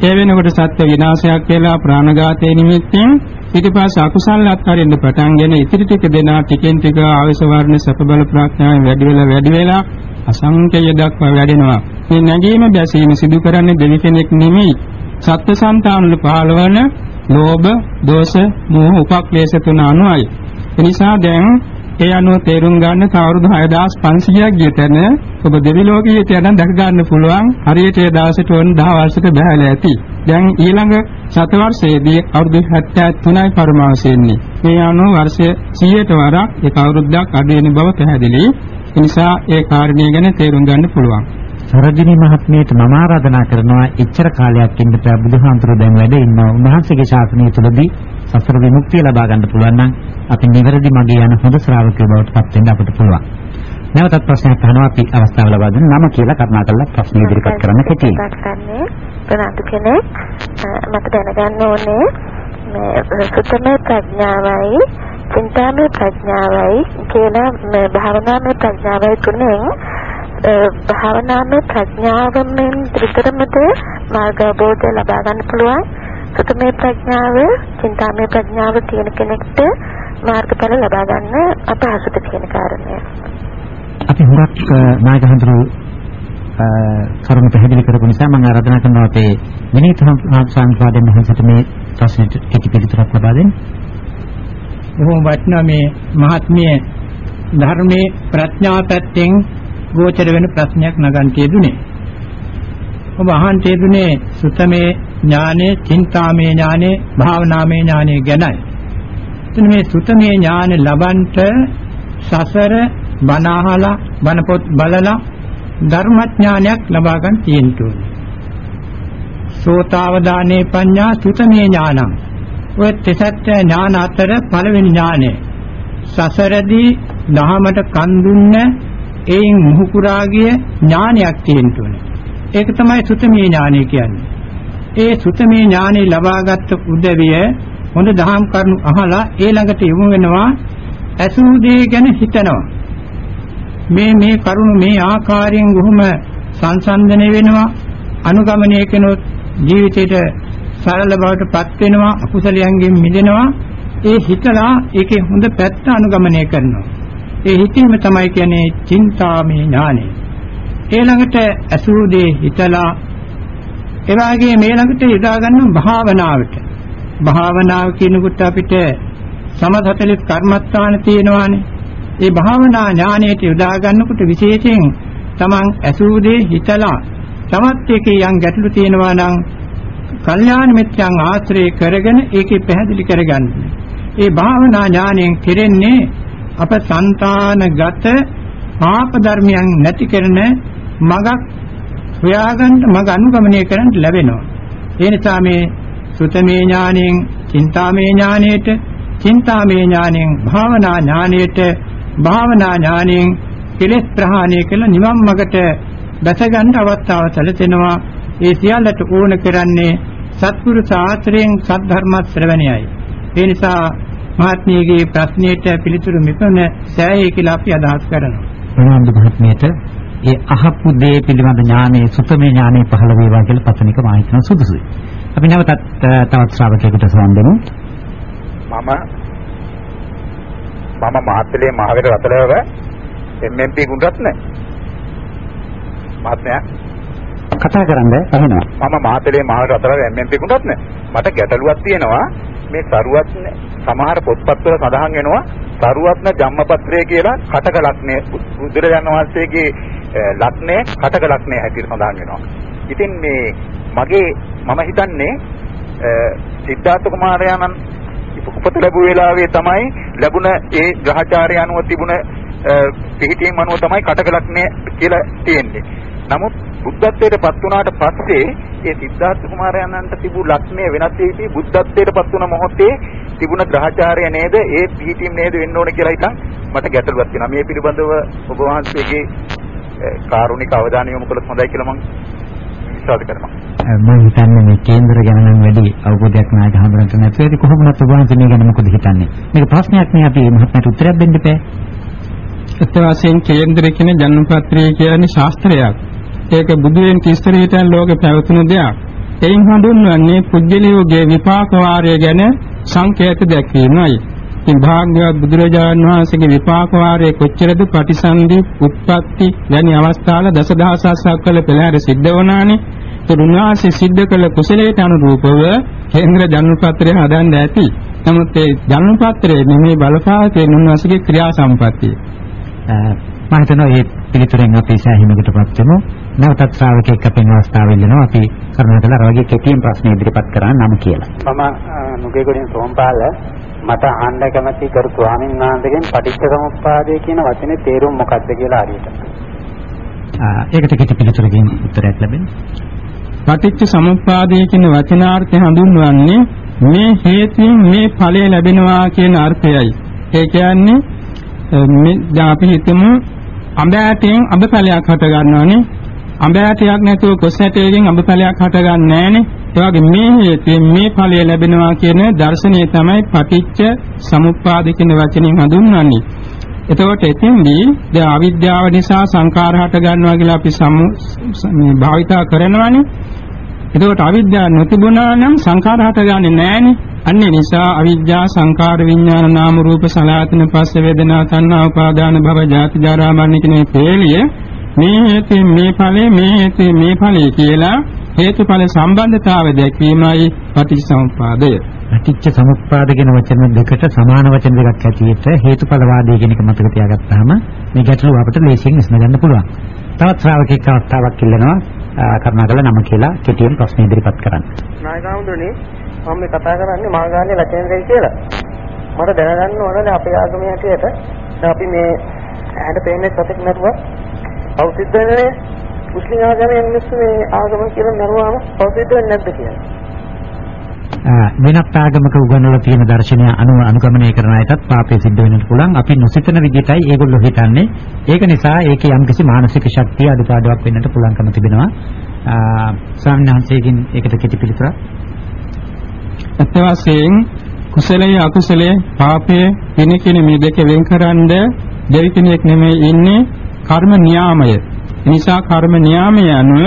ඒ වෙනකොට සත්‍ය විනාශයක් වෙලා ප්‍රාණඝාතයේ නිමිත්තෙන් ඊට පස්සේ අකුසල් අත්හරින්න පටන්ගෙන ඉතිරි ටික දෙනා ටිකෙන් ටික ආවේශ වර්ණ සැප බල ප්‍රඥාවෙන් වැඩි වෙලා වැඩි වෙලා අසංකේය දක්වා වැඩෙනවා. මේ නැගීම බැසීම සිදු කරන්නේ දෙවි කෙනෙක් නෙමෙයි. සත්‍ය సంతානවල පහළවන ලෝභ, දෝෂ, මෝහ උපක්ලේශ තුන අනුයි. එනිසා දැන් ඒ අනුව තේරුම් ගන්න තව අවුරුදු 6500ක් ගිය තැන ඔබ දෙවි ලෝකයේ යන දැක ගන්න පුළුවන් හරියට ඒ දවසට වොන් 10 වර්ෂයක බහැලා ඇති. දැන් ඊළඟ සතවර්ෂයේදී අවුරුදු 73යි පරමාවසෙන්නේ. මේ අනුව වර්ෂය 100ට වරක් ඒක අවුරුද්දක් අඩු වෙන බව පැහැදිලි. ඒ නිසා ඒ කාරණේ ගැන තේරුම් ගන්න පුළුවන්. සරජිනී මහත්මියට මම ආරාධනා කරනවා එච්චර කාලයක් ඉන්නට බුදුහාමුදුරුවෝ දැන් වැඩ ඉන්නවා. උන්වහන්සේගේ ශාසනය තුළදී සසර විමුක්තිය ලබා ගන්න පුළුවන් නම් අපි නිවැරදි මගේ යන හොඳ ශ්‍රාවකයෝ බවට පත් වෙන්න අපිට පුළුවන්. නැවතත් ප්‍රශ්නයක් අහනවා අපි අවස්ථාව ලබා දෙන්න නම කියලා කරුණාකරලා ප්‍රශ්න ඉදිරිපත් කරන්න කෙටියෙන්. ප්‍රනාන්දු කෙනෙක් මට දැනගන්න ඕනේ මේ සුතමේ ප්‍රඥාවයි චින්තාමේ ප්‍රඥාවයි කියලා මේ භාවනාමේ ප්‍රඥාවයි තුනෙන් භාවනාමේ ප්‍රඥාවෙන් ත්‍රිතරමද මාර්ග අවබෝධය ලබා ගන්න පුළුවන් සුතමේ ප්‍රඥාව චින්තාමේ ප්‍රඥාව තියෙන කෙනෙක්ට මාර්ගඵල ලබා ගන්න අපහසුද කියන කාරණය. අපි හුඟක් නායක හඳුරු කරුණු පැහැදිලි කරපු නිසා මම ආරාධනා කරනවා අපේ විනීත සංස්වාදයෙන් මහන්සියට මේ ප්‍රශ්නෙට කෙටි පිළිතුරක් ලබා දෙන්න. බොහොම වටිනා මේ මහත්මිය ධර්මයේ ප්‍රඥා පැත්තෙන් ගෝචර වෙන ප්‍රශ්නයක් නගන් තියදුනේ. ඔබ අහන් තියදුනේ සුතමේ ඥානෙ, චින්තාමේ ඥානෙ, භාවනාමේ ඥානෙ ගැනයි. එතන මේ සුතමේ ඥානෙ ලබන්ට සසර බණ අහලා, බණ පොත් බලලා ධර්මඥානයක් ලබා ගන්න තියෙන්න ඕනේ. සෝතාවදානේ පඤ්ඤා සුතමේ ඥානං. ඔය තෙසත්ත්‍ය ඥාන අතර පළවෙනි ඥානය. සසරදී දහමට කන් දුන්න එයින් මුහුකුරාගිය ඥානයක් තියෙන්න ඕනේ. ඒක තමයි සුතමේ ඥානය කියන්නේ. ඒ සුතමේ ඥානෙ ලබාගත් උදවිය හොඳ දහම් කරුණු අහලා ඒ ළඟට යොමු වෙනවා ඇසූ දේ ගැන හිතනවා. මේ මේ කරුණු මේ ආකාරයෙන් ගොහොම සංසන්දනය වෙනවා අනුගමනය කරනොත් ජීවිතේට සරල බවට පත් වෙනවා අකුසලයන්ගෙන් මිදෙනවා. ඒ හිතලා ඒකේ හොඳ පැත්ත අනුගමනය කරනවා. ඒ හිතීම තමයි කියන්නේ චින්තාමේ ඥානෙ. ඒ ළඟට අසූ දේ හිතලා ඒ වගේ මේ ළඟට යොදා ගන්න භාවනාවට. භාවනාව කියනකොට අපිට සමතතලෙත් කර්මස්ථාන තියෙනවානේ. ඒ භාවනා ඥානයට යොදා ගන්නකොට විශේෂයෙන් තමන් ඇසූ දේ හිතලා තමත් එකේ යම් ගැටලු තියෙනවා නම් කල්යාණ මිත්‍යං ආශ්‍රය කරගෙන ඒකේ පැහැදිලි කරගන්න. ඒ භාවනා ඥාණයෙන් කෙරෙන්නේ අප సంతానගත පාප ධර්මයන් නැති කරන මගක් හොයාගන්න මග අනුගමනය කරන්න ලැබෙනවා. ඒ නිසා මේ සුතමේ ඥාණයෙන්, චින්තාමේ ඥාණයට, චින්තාමය ඥාණයෙන් භාවනා ඥාණයට භාවනා ඥාණයෙන් කෙලෙස් ප්‍රහාණය කළ නිවන් මාර්ගට දැස ගන්න අවස්ථාව සැලසෙනවා. ඒ සියල්ලට ඕන කරන්නේ සත්පුරු ශාස්ත්‍රයෙන් සද්ධර්ම ශ්‍රවණයයි. ඒ නිසා මහත්මියගේ ප්‍රශ්නයට පිළිතුරු මෙතන සෑහේ කියලා අපි අදහස් කරනවා. ප්‍රනාන්දු මහත්මියට ඒ අහපු දේ පිළිබඳ ඥානයේ සුතමේ ඥානයේ පහළ වේවා කියලා පතන එක මා හිතන සුදුසුයි. අපි නැවතත් තවත් ශ්‍රාවකයෙකුට සම්බන්ධ. මම මම මාතලේ මහවැල රතලව MMP ගුණරත්න මහත්මයා කතා කරන්න අහනවා. මම මාතලේ මහවැල රතලව MMP ගුණරත්න මට ගැටලුවක් තියෙනවා මේ සරුවත් සමහර පොත්පත්වල සඳහන් වෙනවා සරුවත්න ජම්මපත්‍රය කියලා කටක ලක්ෂණය බුදුරජාණන් වහන්සේගේ ලක්ෂණය කටක ලක්ෂණය හැටියට සඳහන් වෙනවා. ඉතින් මේ මගේ මම හිතන්නේ සිද්ධාර්ථ කුමාරයාණන් උපත ලැබුව වෙලාවේ තමයි ලැබුණ ඒ ග්‍රහචාරය අනුව තිබුණ පිහිටීම් අනුව තමයි කටක ලක්ෂණය කියලා තියෙන්නේ. නමුත් බුද්ධත්වයට පත් වුණාට පස්සේ ඒ සිද්ධාර්ථ කුමාරයන්න්ට තිබු ලක්ෂණය වෙනස් වෙයි බුද්ධත්වයට පත් වුණ මොහොතේ තිබුණ ග්‍රහචාරය නේද? ඒ පිහිටීම් නේද වෙන්න ඕන කියලා හිතන් මට ගැටලුවක් තියෙනවා. මේ පිළිබඳව ඔබ වහන්සේගේ කාරුණික අවධානය යොමු කළොත් හොඳයි කියලා මම විශ්වාස කරනවා. මම හිතන්නේ මේ කේන්දර ගැන නම් වැඩි අවබෝධයක් නායක හඳුනන්න නැතුව ඒක කොහොමවත් ඔබ වහන්සේ මේ ගැන මොකද හිතන්නේ? මේක ප්‍රශ්නයක් නේ අපි මහත්මයාට උත්තරයක් දෙන්න බෑ. ඇත්ත වශයෙන් කේන්දර කියන ජන්මපත්‍රය කියන්නේ ශාස්ත්‍රයක් ඒක බුදුන් තිස්තරේතන් ලෝකේ පැවතුණු දෙයක්. එයින් හඳුන්වන්නේ පුජ්‍යලියෝගේ විපාක වාරය ගැන සංකේත දැක්වීමයි. ඉතින් භාග්‍යවත් බුදුරජාණන් වහන්සේගේ විපාක වාරයේ කොච්චරද ප්‍රතිසන්දි, උත්පත්ති වැනි අවස්ථාවල දසදහසක් කළ පෙළහැර සිද්ධ වුණානේ. ඒ උන්වහන්සේ සිද්ධ කළ කුසලයට අනුරූපව කේන්ද්‍ර ජන්මපත්‍රය හදන්න ඇති. නමුත් ඒ ජන්මපත්‍රයේ නෙමෙයි බලපාතේ උන්වහන්සේගේ ක්‍රියා සම්පත්තිය. මම හිතනවා මේ පිළිතුරෙන් අපි සෑහීමකටපත් වෙමු. නැවතත් ශ්‍රාවකෙක් අපෙන් අවස්ථාව ඉල්ලනවා. අපි කරුණාකරලා අර වගේ කෙටියෙන් ප්‍රශ්න ඉදිරිපත් කරා නම කියලා. මම නුගේගොඩින් සෝම්පාල මට අහන්න කැමති කරු ස්වාමීන් වහන්සේගෙන් පටිච්චසමුප්පාදය කියන වචනේ තේරුම මොකක්ද කියලා හරියට. ඒකට කෙටි පිළිතුරකින් උත්තරයක් ලැබෙනවා. පටිච්ච සමුප්පාදය කියන වචනාර්ථය හඳුන්වන්නේ මේ හේතුයෙන් මේ ඵලය ලැබෙනවා කියන අර්ථයයි. ඒ කියන්නේ අපි හිතමු අඹ ඇටයෙන් අඹ ඵලයක් හට ගන්නවානේ. අඹ ඇටයක් නැතුව කොස් ඇටයකින් අඹ ඵලයක් හටගන්නේ නැහනේ. ඒ වගේ මේ හේතුයෙන් මේ ඵලය ලැබෙනවා කියන දර්ශනය තමයි පටිච්ච සමුප්පාද කියන වචنين හඳුන්වන්නේ. එතකොට එතෙන්දී දැන් අවිද්‍යාව නිසා සංකාර හට ගන්නවා කියලා අපි සමු මේ භාවිතා කරනවානේ. එතකොට අවිද්‍යාව නොතිබුණා නම් සංකාර හටගන්නේ නැහනේ. අන්න ඒ නිසා අවිද්‍යා සංකාර විඥාන නාම රූප සලආතන පස්ස වේදනා සංනා උපාදාන භව ජාති ජරා මරණ කියන මේ තේලිය මේ හේතු මේ ඵලයේ මේ හේතු මේ ඵලයේ කියලා හේතුඵල සම්බන්ධතාවය දැක්වීමයි පටිච්චසමුප්පාදය. පටිච්ච සමුප්පාද කියන වචන දෙකට සමාන වචන දෙකක් ඇටියෙට හේතුඵල වාදය කියන එක මතක තියාගත්තාම මේ ගැටලුව අපිට ලේසියෙන් විසඳගන්න පුළුවන්. තවත් ශ්‍රාවකෙක් අවස්ථාවක් ඉල්ලනවා කරුණාකරලා නම කියලා කෙටියෙන් ප්‍රශ්න ඉදිරිපත් කරන්න. නායකවරුනි මම මේ කතා කරන්නේ මාගාන්නේ ලචෙන්දරයි කියලා. මට දැනගන්න ඕනනේ අපේ ආගමේ හැටියට අපි මේ ඇහැට පේන්නේ සතෙක් නරුව පෞසිද්ධනේ මුස්ලිම් ආගමේ මිනිස්සු මේ ආගම කියලා නරුවාම පෞසිද්ධ වෙන්නේ නැද්ද කියලා. වෙනත් ආගමක උගන්වලා තියෙන දර්ශනය අනුව අනුගමනය කරන අයටත් පාපය සිද්ධ වෙන්නත් පුළුවන්. අපි නොසිතන විදිහටයි ඒගොල්ලෝ හිතන්නේ. ඒක නිසා ඒකේ යම්කිසි මානසික ශක්තිය අඩුපාඩුවක් වෙන්නට පුළුවන්කම තිබෙනවා. ස්වාමීන් වහන්සේගෙන් ඒකට කෙටි පිළිතුරක්. ඇත්ත වශයෙන් කුසලයේ අකුසලයේ පාපයේ වෙන කියන මේ දෙක වෙන්කරනද දෙවි කෙනෙක් නෙමෙයි ඉන්නේ කර්ම නියාමය. නිසා කර්ම නියාමය අනුව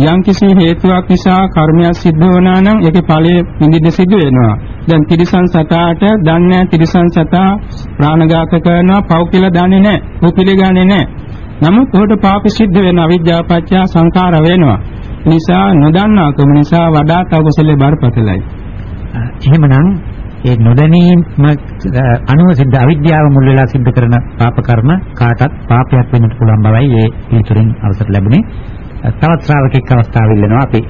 යම්කිසි හේතුවක් නිසා කර්මයක් සිද්ධ වුණා නම් ඒකේ ඵලය විඳින්න සිදු වෙනවා. දැන් තිරිසන් සතාට දන්නේ තිරිසන් සතා ප්‍රාණඝාත කරනවා පව් කියලා දන්නේ නැහැ. ਉਹ පිළිගන්නේ නැහැ. නමුත් ඔහුට පාප සිද්ධ වෙන අවිද්‍යාව පත්‍ය සංඛාර වෙනවා. නිසා නොදන්නාකම නිසා වඩාත් අකුසලේ බරපතලයි. එහෙමනම් ඒ නොදැනීම අනුව සිද්ධ අවිද්‍යාව මුල් වෙලා සිද්ධ කරන පාප කර්ම කාටත් පාපයක් වෙන්නත් පුළුවන් බවයි ඒ පිළිතුරින් අවසර ලැබුණේ. තවත් ශ්‍රාවකෙක් අවස්ථාව ඉල්ලනවා අපි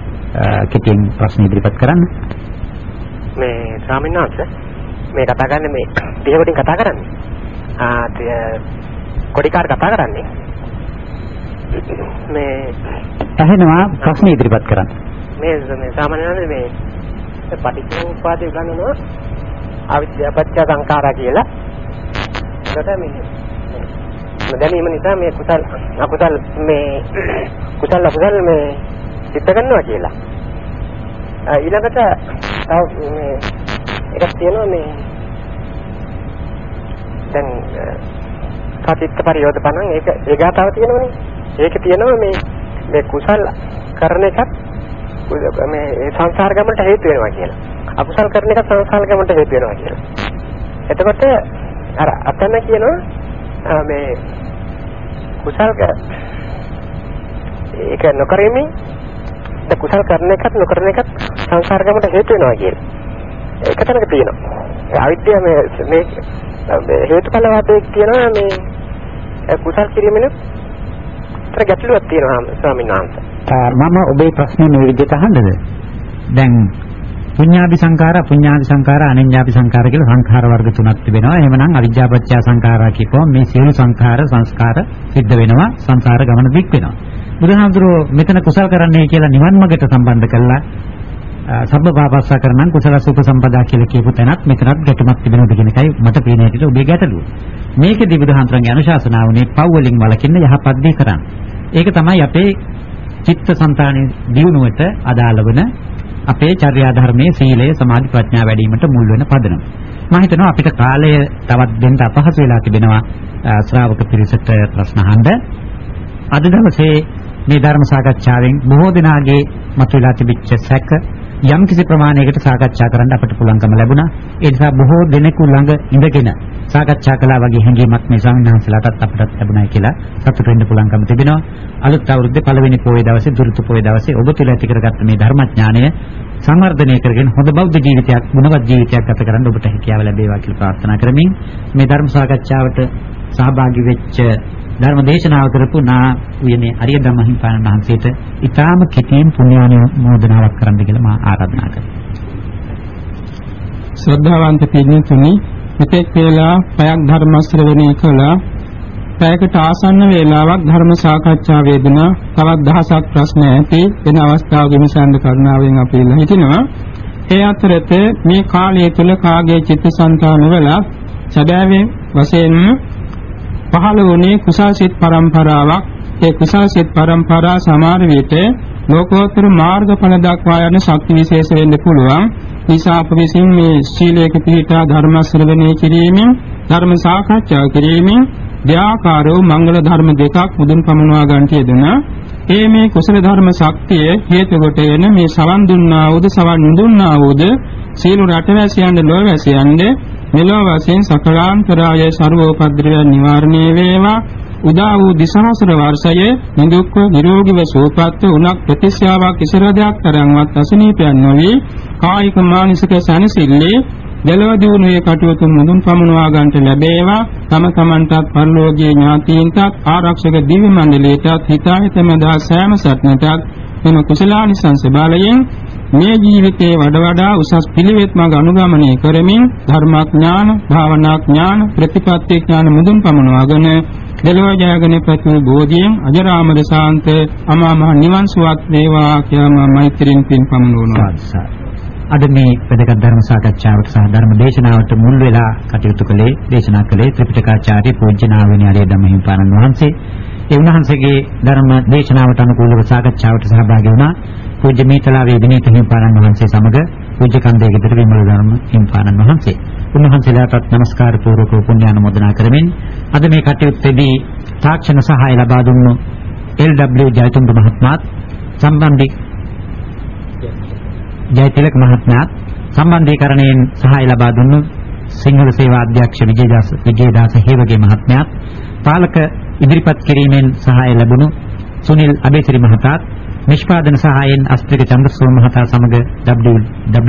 කෙටියෙන් ප්‍රශ්න ඉදිරිපත් කරන්න. මේ ස්වාමීන් වහන්සේ මේ කතා කරන්නේ මේ දිහකොටින් කතා කරන්නේ. ආ කොඩිකාර කතා කරන්නේ. මේ ඇහෙනවා ප්‍රශ්න ඉදිරිපත් කරන්න. මේ මේ සාමාන්‍යයෙන් මේ පටිච්චසමුප්පාදය ගන්නනවා අවිද්‍යාපත්‍ය සංඛාරා කියලා. එතකොට මේ දැනීම නිසා මේ කුසල් අකුසල් මේ කුසල් අකුසල් මේ සිද්ධ කරනවා කියලා. ඊළඟට තව මේ එකක් තියෙනවා මේ දැන් සතිත්ත පරියෝධපණන් ඒක ඒගාතාව තියෙනවනේ. ඒක තියෙනවා මේ මේ කුසල් කරන එකත් මේ සංසාර ගමනට හේතු වෙනවා කියලා. අකුසල් කරන එක සංසාර ගමනට හේතු වෙනවා කියලා. එතකොට අර අතන කියනවා මේ කුසල් ඒක නොකරෙමි ද කුසල් කරන එකත් නොකරන එකත් සංසාර ගමනට හේතු වෙනවා කියලා. ඒක තැනක තියෙනවා. අවිද්‍යාව මේ මේ හේතුඵල වාදයේ කියනවා මේ කුසල් කිරීමෙන් තර ගැටලුවක් තියෙනවා ස්වාමීන් වහන්සේ. මම ඔබේ ප්‍රශ්නේ මේ විදිහට අහන්නද? දැන් පුඤ්ඤාභි සංඛාර පුඤ්ඤාභි සංඛාර අනඤ්ඤාභි සංඛාර කියලා සංඛාර වර්ග තුනක් තිබෙනවා. එහෙමනම් අවිජ්ජාපච්චය සංඛාරා කියපුවම මේ සියලු සංඛාර සංස්කාර සිද්ධ වෙනවා සංසාර ගමන දික් වෙනවා. බුදුහාමුදුරුවෝ මෙතන කුසල් කරන්නේ කියලා නිවන් මාර්ගයට සම්බන්ධ කළා. සබ්බ පාපස්සා කරනන් කුසල සුඛ සම්පදා කියලා කියපු තැනත් මෙතනත් ගැටමක් තිබෙනවද කියන එකයි මට පේන හැටියට ඔබේ ගැටලුව. මේකෙදි බුදුහාමුදුරන්ගේ අනුශාසනාව උනේ පව් වලින් වළකින්න යහපත් දේ කරන්න. ඒක තමයි අපේ චිත්තසංතානයේ දියුණුවට අදාළ වන අපේ චර්යා ධර්මයේ සීලය සමාධි ප්‍රඥා වැඩිවීමට මුල් වෙන පදනම. මම හිතනවා අපිට කාලය තවත් දෙන්න අපහසු වෙලා තිබෙනවා ශ්‍රාවක පිරිසට ප්‍රශ්න අහන්න. අද දවසේ මේ ධර්ම සාකච්ඡාවෙන් බොහෝ දෙනාගේ මතුවලා තිබිච්ච සැක යම් කිසි ප්‍රමාණයකට සාකච්ඡා කරන්න අපට පුළුවන්කම ලැබුණා. ඒ නිසා බොහෝ දෙනෙකු ළඟ ඉඳගෙන සාකච්ඡා කළා වගේ හැඟීමක් මේ සංඝාංශලාටත් අපටත් ලැබුණා කියලා සතුට වෙන්න පුළුවන්කම තිබෙනවා. අලුත් අවුරුද්දේ පළවෙනි පොයේ දවසේ දුරුතු පොයේ දවසේ ඔබ තුළ ඇති කරගත්ත මේ ධර්මඥානය සංවර්ධනය කරගෙන හොඳ බෞද්ධ ජීවිතයක්, ගුණවත් ජීවිතයක් ගත කරන්න ඔබට හැකියාව ලැබේවා කියලා ප්‍රාර්ථනා කරමින් මේ ධර්ම සාකච්ඡාවට සහභාගී වෙච්ච ධර්ම දේශනාව කරපු නා උයනේ අරිය ධම්මහිම්පාණන් වහන්සේට ඊටාම කෙටියෙන් පුණ්‍යානුමෝදනාවක් කරන්න කියලා මා ආරාධනා කරනවා. ශ්‍රද්ධාවන්ත පින්තුනි මෙතෙක් වේලා පයක් ධර්ම ශ්‍රවණය කළා. පැයකට ආසන්න වේලාවක් ධර්ම සාකච්ඡා වේදනා තවත් දහසක් ප්‍රශ්න ඇති වෙන අවස්ථාවක විමසන්න කරුණාවෙන් අපි ඉල්ලා හිටිනවා. ඒ අතරත මේ කාලය තුල කාගේ චිත්තසංතානවල සැබෑවෙන් වශයෙන්ම පහළ වුණේ කුසල්සිත පරම්පරාවක්. ඒ කුසල්සිත පරම්පරාව සමහර විට ලෝකෝත්තර මාර්ගඵල දක්වා යන ශක්ති විශේෂ වෙන්න පුළුවන්. නිසා අප විසින් මේ සීලයක පිළිපදා ධර්ම ශ්‍රවණය කිරීමෙන් ධර්ම සාකච්ඡා කිරීමෙන් දෙආකාරව මංගල ධර්ම දෙකක් මුදුන් පමුණවා ගන්නට යෙදුණා. ඒ මේ කුසල ධර්ම ශක්තිය හේතු කොට එන මේ සවන් දුන්නා වූද සවන් නුදුන්නා වූද සීල රටවැසියන් ලෝවැසියන් මෙලොව වශයෙන් සකලාන්තරාය ਸਰවෝපද්‍රවයන් නිවාරණය වේවා. උදා වූ දිසහස්ර වර්ෂයේ නිදුක්ව නිරෝගීව සුවපත්ව උණක් ප්‍රතිශ්‍යාවක් ඉසරදයක් තරම්වත් අසනීපයන් නොවේ කායික මානසික සැනසෙල්ලේ දෙලොව දිනුවේ කටයුතු මුදුන් පමුණවා ගන්නට ලැබේවා. තම තමන්ටත් පරලෝකීය ඥාතීන්ටත් ආරක්ෂක දිව්‍ය මණ්ඩලයටත් හිතාහිතමදා සෑම සත්නටත් මෙම කුසලානිසංස බලයෙන් මේ ජීවිතයේ වඩ වඩා උසස් පිළිවෙත් මඟ අනුගමනය කරමින් ධර්මාඥාන, භාවනාඥාන, ප්‍රතිපත්ති ඥාන මුදුන් පමුණවාගෙන දෙලොව ජයගෙන පැතු බෝධියෙන් අජරාමර ශාන්ත අමා මහ නිවන් සුවත් වේවා කියලා මෛත්‍රියෙන් පින් පමුණුවනවා. අද මේ වැදගත් ධර්ම සාකච්ඡාවට සහ ධර්ම දේශනාවට මුල් වෙලා කටයුතු කළේ දේශනා කළේ ත්‍රිපිටකාචාර්ය පූජ්‍යනාවිනී ආර්ය ධම්මහිම්පාණන් වහන්සේ. ඒ උන්වහන්සේගේ ධර්ම දේශනාවට අනුකූලව සාකච්ඡාවට සහභාගී වුණා. පූජ්‍ය මේතලාවේ විනීත හිමිපාණන් වහන්සේ සමග පූජ්‍ය කන්දේ ගෙදර විමල ධර්ම හිමිපාණන් වහන්සේ. උන්වහන්සේලාටත් নমස්කාර පූර්වක පුණ්‍යානුමෝදනා කරමින් අද මේ කටයුත්තේදී තාක්ෂණ සහාය ලබා දුන්නු LW ජයතුංග මහත්මයාත් සම්බන්ධි ජයතිලක මහත්මයාත් සම්බන්ධීකරණයෙන් සහාය ලබා දුන්නු සිංහල සේවා අධ්‍යක්ෂ විජේදාස විජේදාස හේවගේ මහත්මයාත් පාලක ඉදිරිපත් කිරීමෙන් සහාය ලැබුණු සුනිල් අබේසිරි මහතාත් නිෂ්පාදන සහායෙන් අස්ත්‍රික චන්ද්‍රසෝම මහතා සමග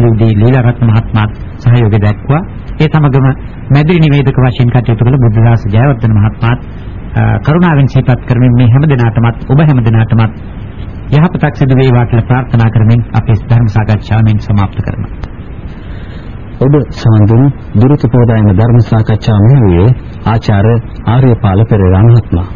WD ලීලාරත්න මහත්මයාත් සහයෝගය දක්වා ඒ සමගම මැදිරි නිවේදක වශයෙන් කටයුතු කළ බුද්ධදාස ජයවර්ධන මහත්මයාත් කරුණාවෙන් සිහිපත් කරමින් මේ හැම දිනාටමත් ඔබ හැම දිනාටමත් යහපතක් සිදු වේවා කියලා ප්‍රාර්ථනා කරමින් අපේ ධර්ම සාකච්ඡාව මෙන් સમાપ્ત කරනවා. ඔබ සමන්දුන් දුරුත පොදායන ධර්ම සාකච්ඡාව මෙහුවේ ආචාර්ය ආර්යපාල පෙරේරා මහත්මයා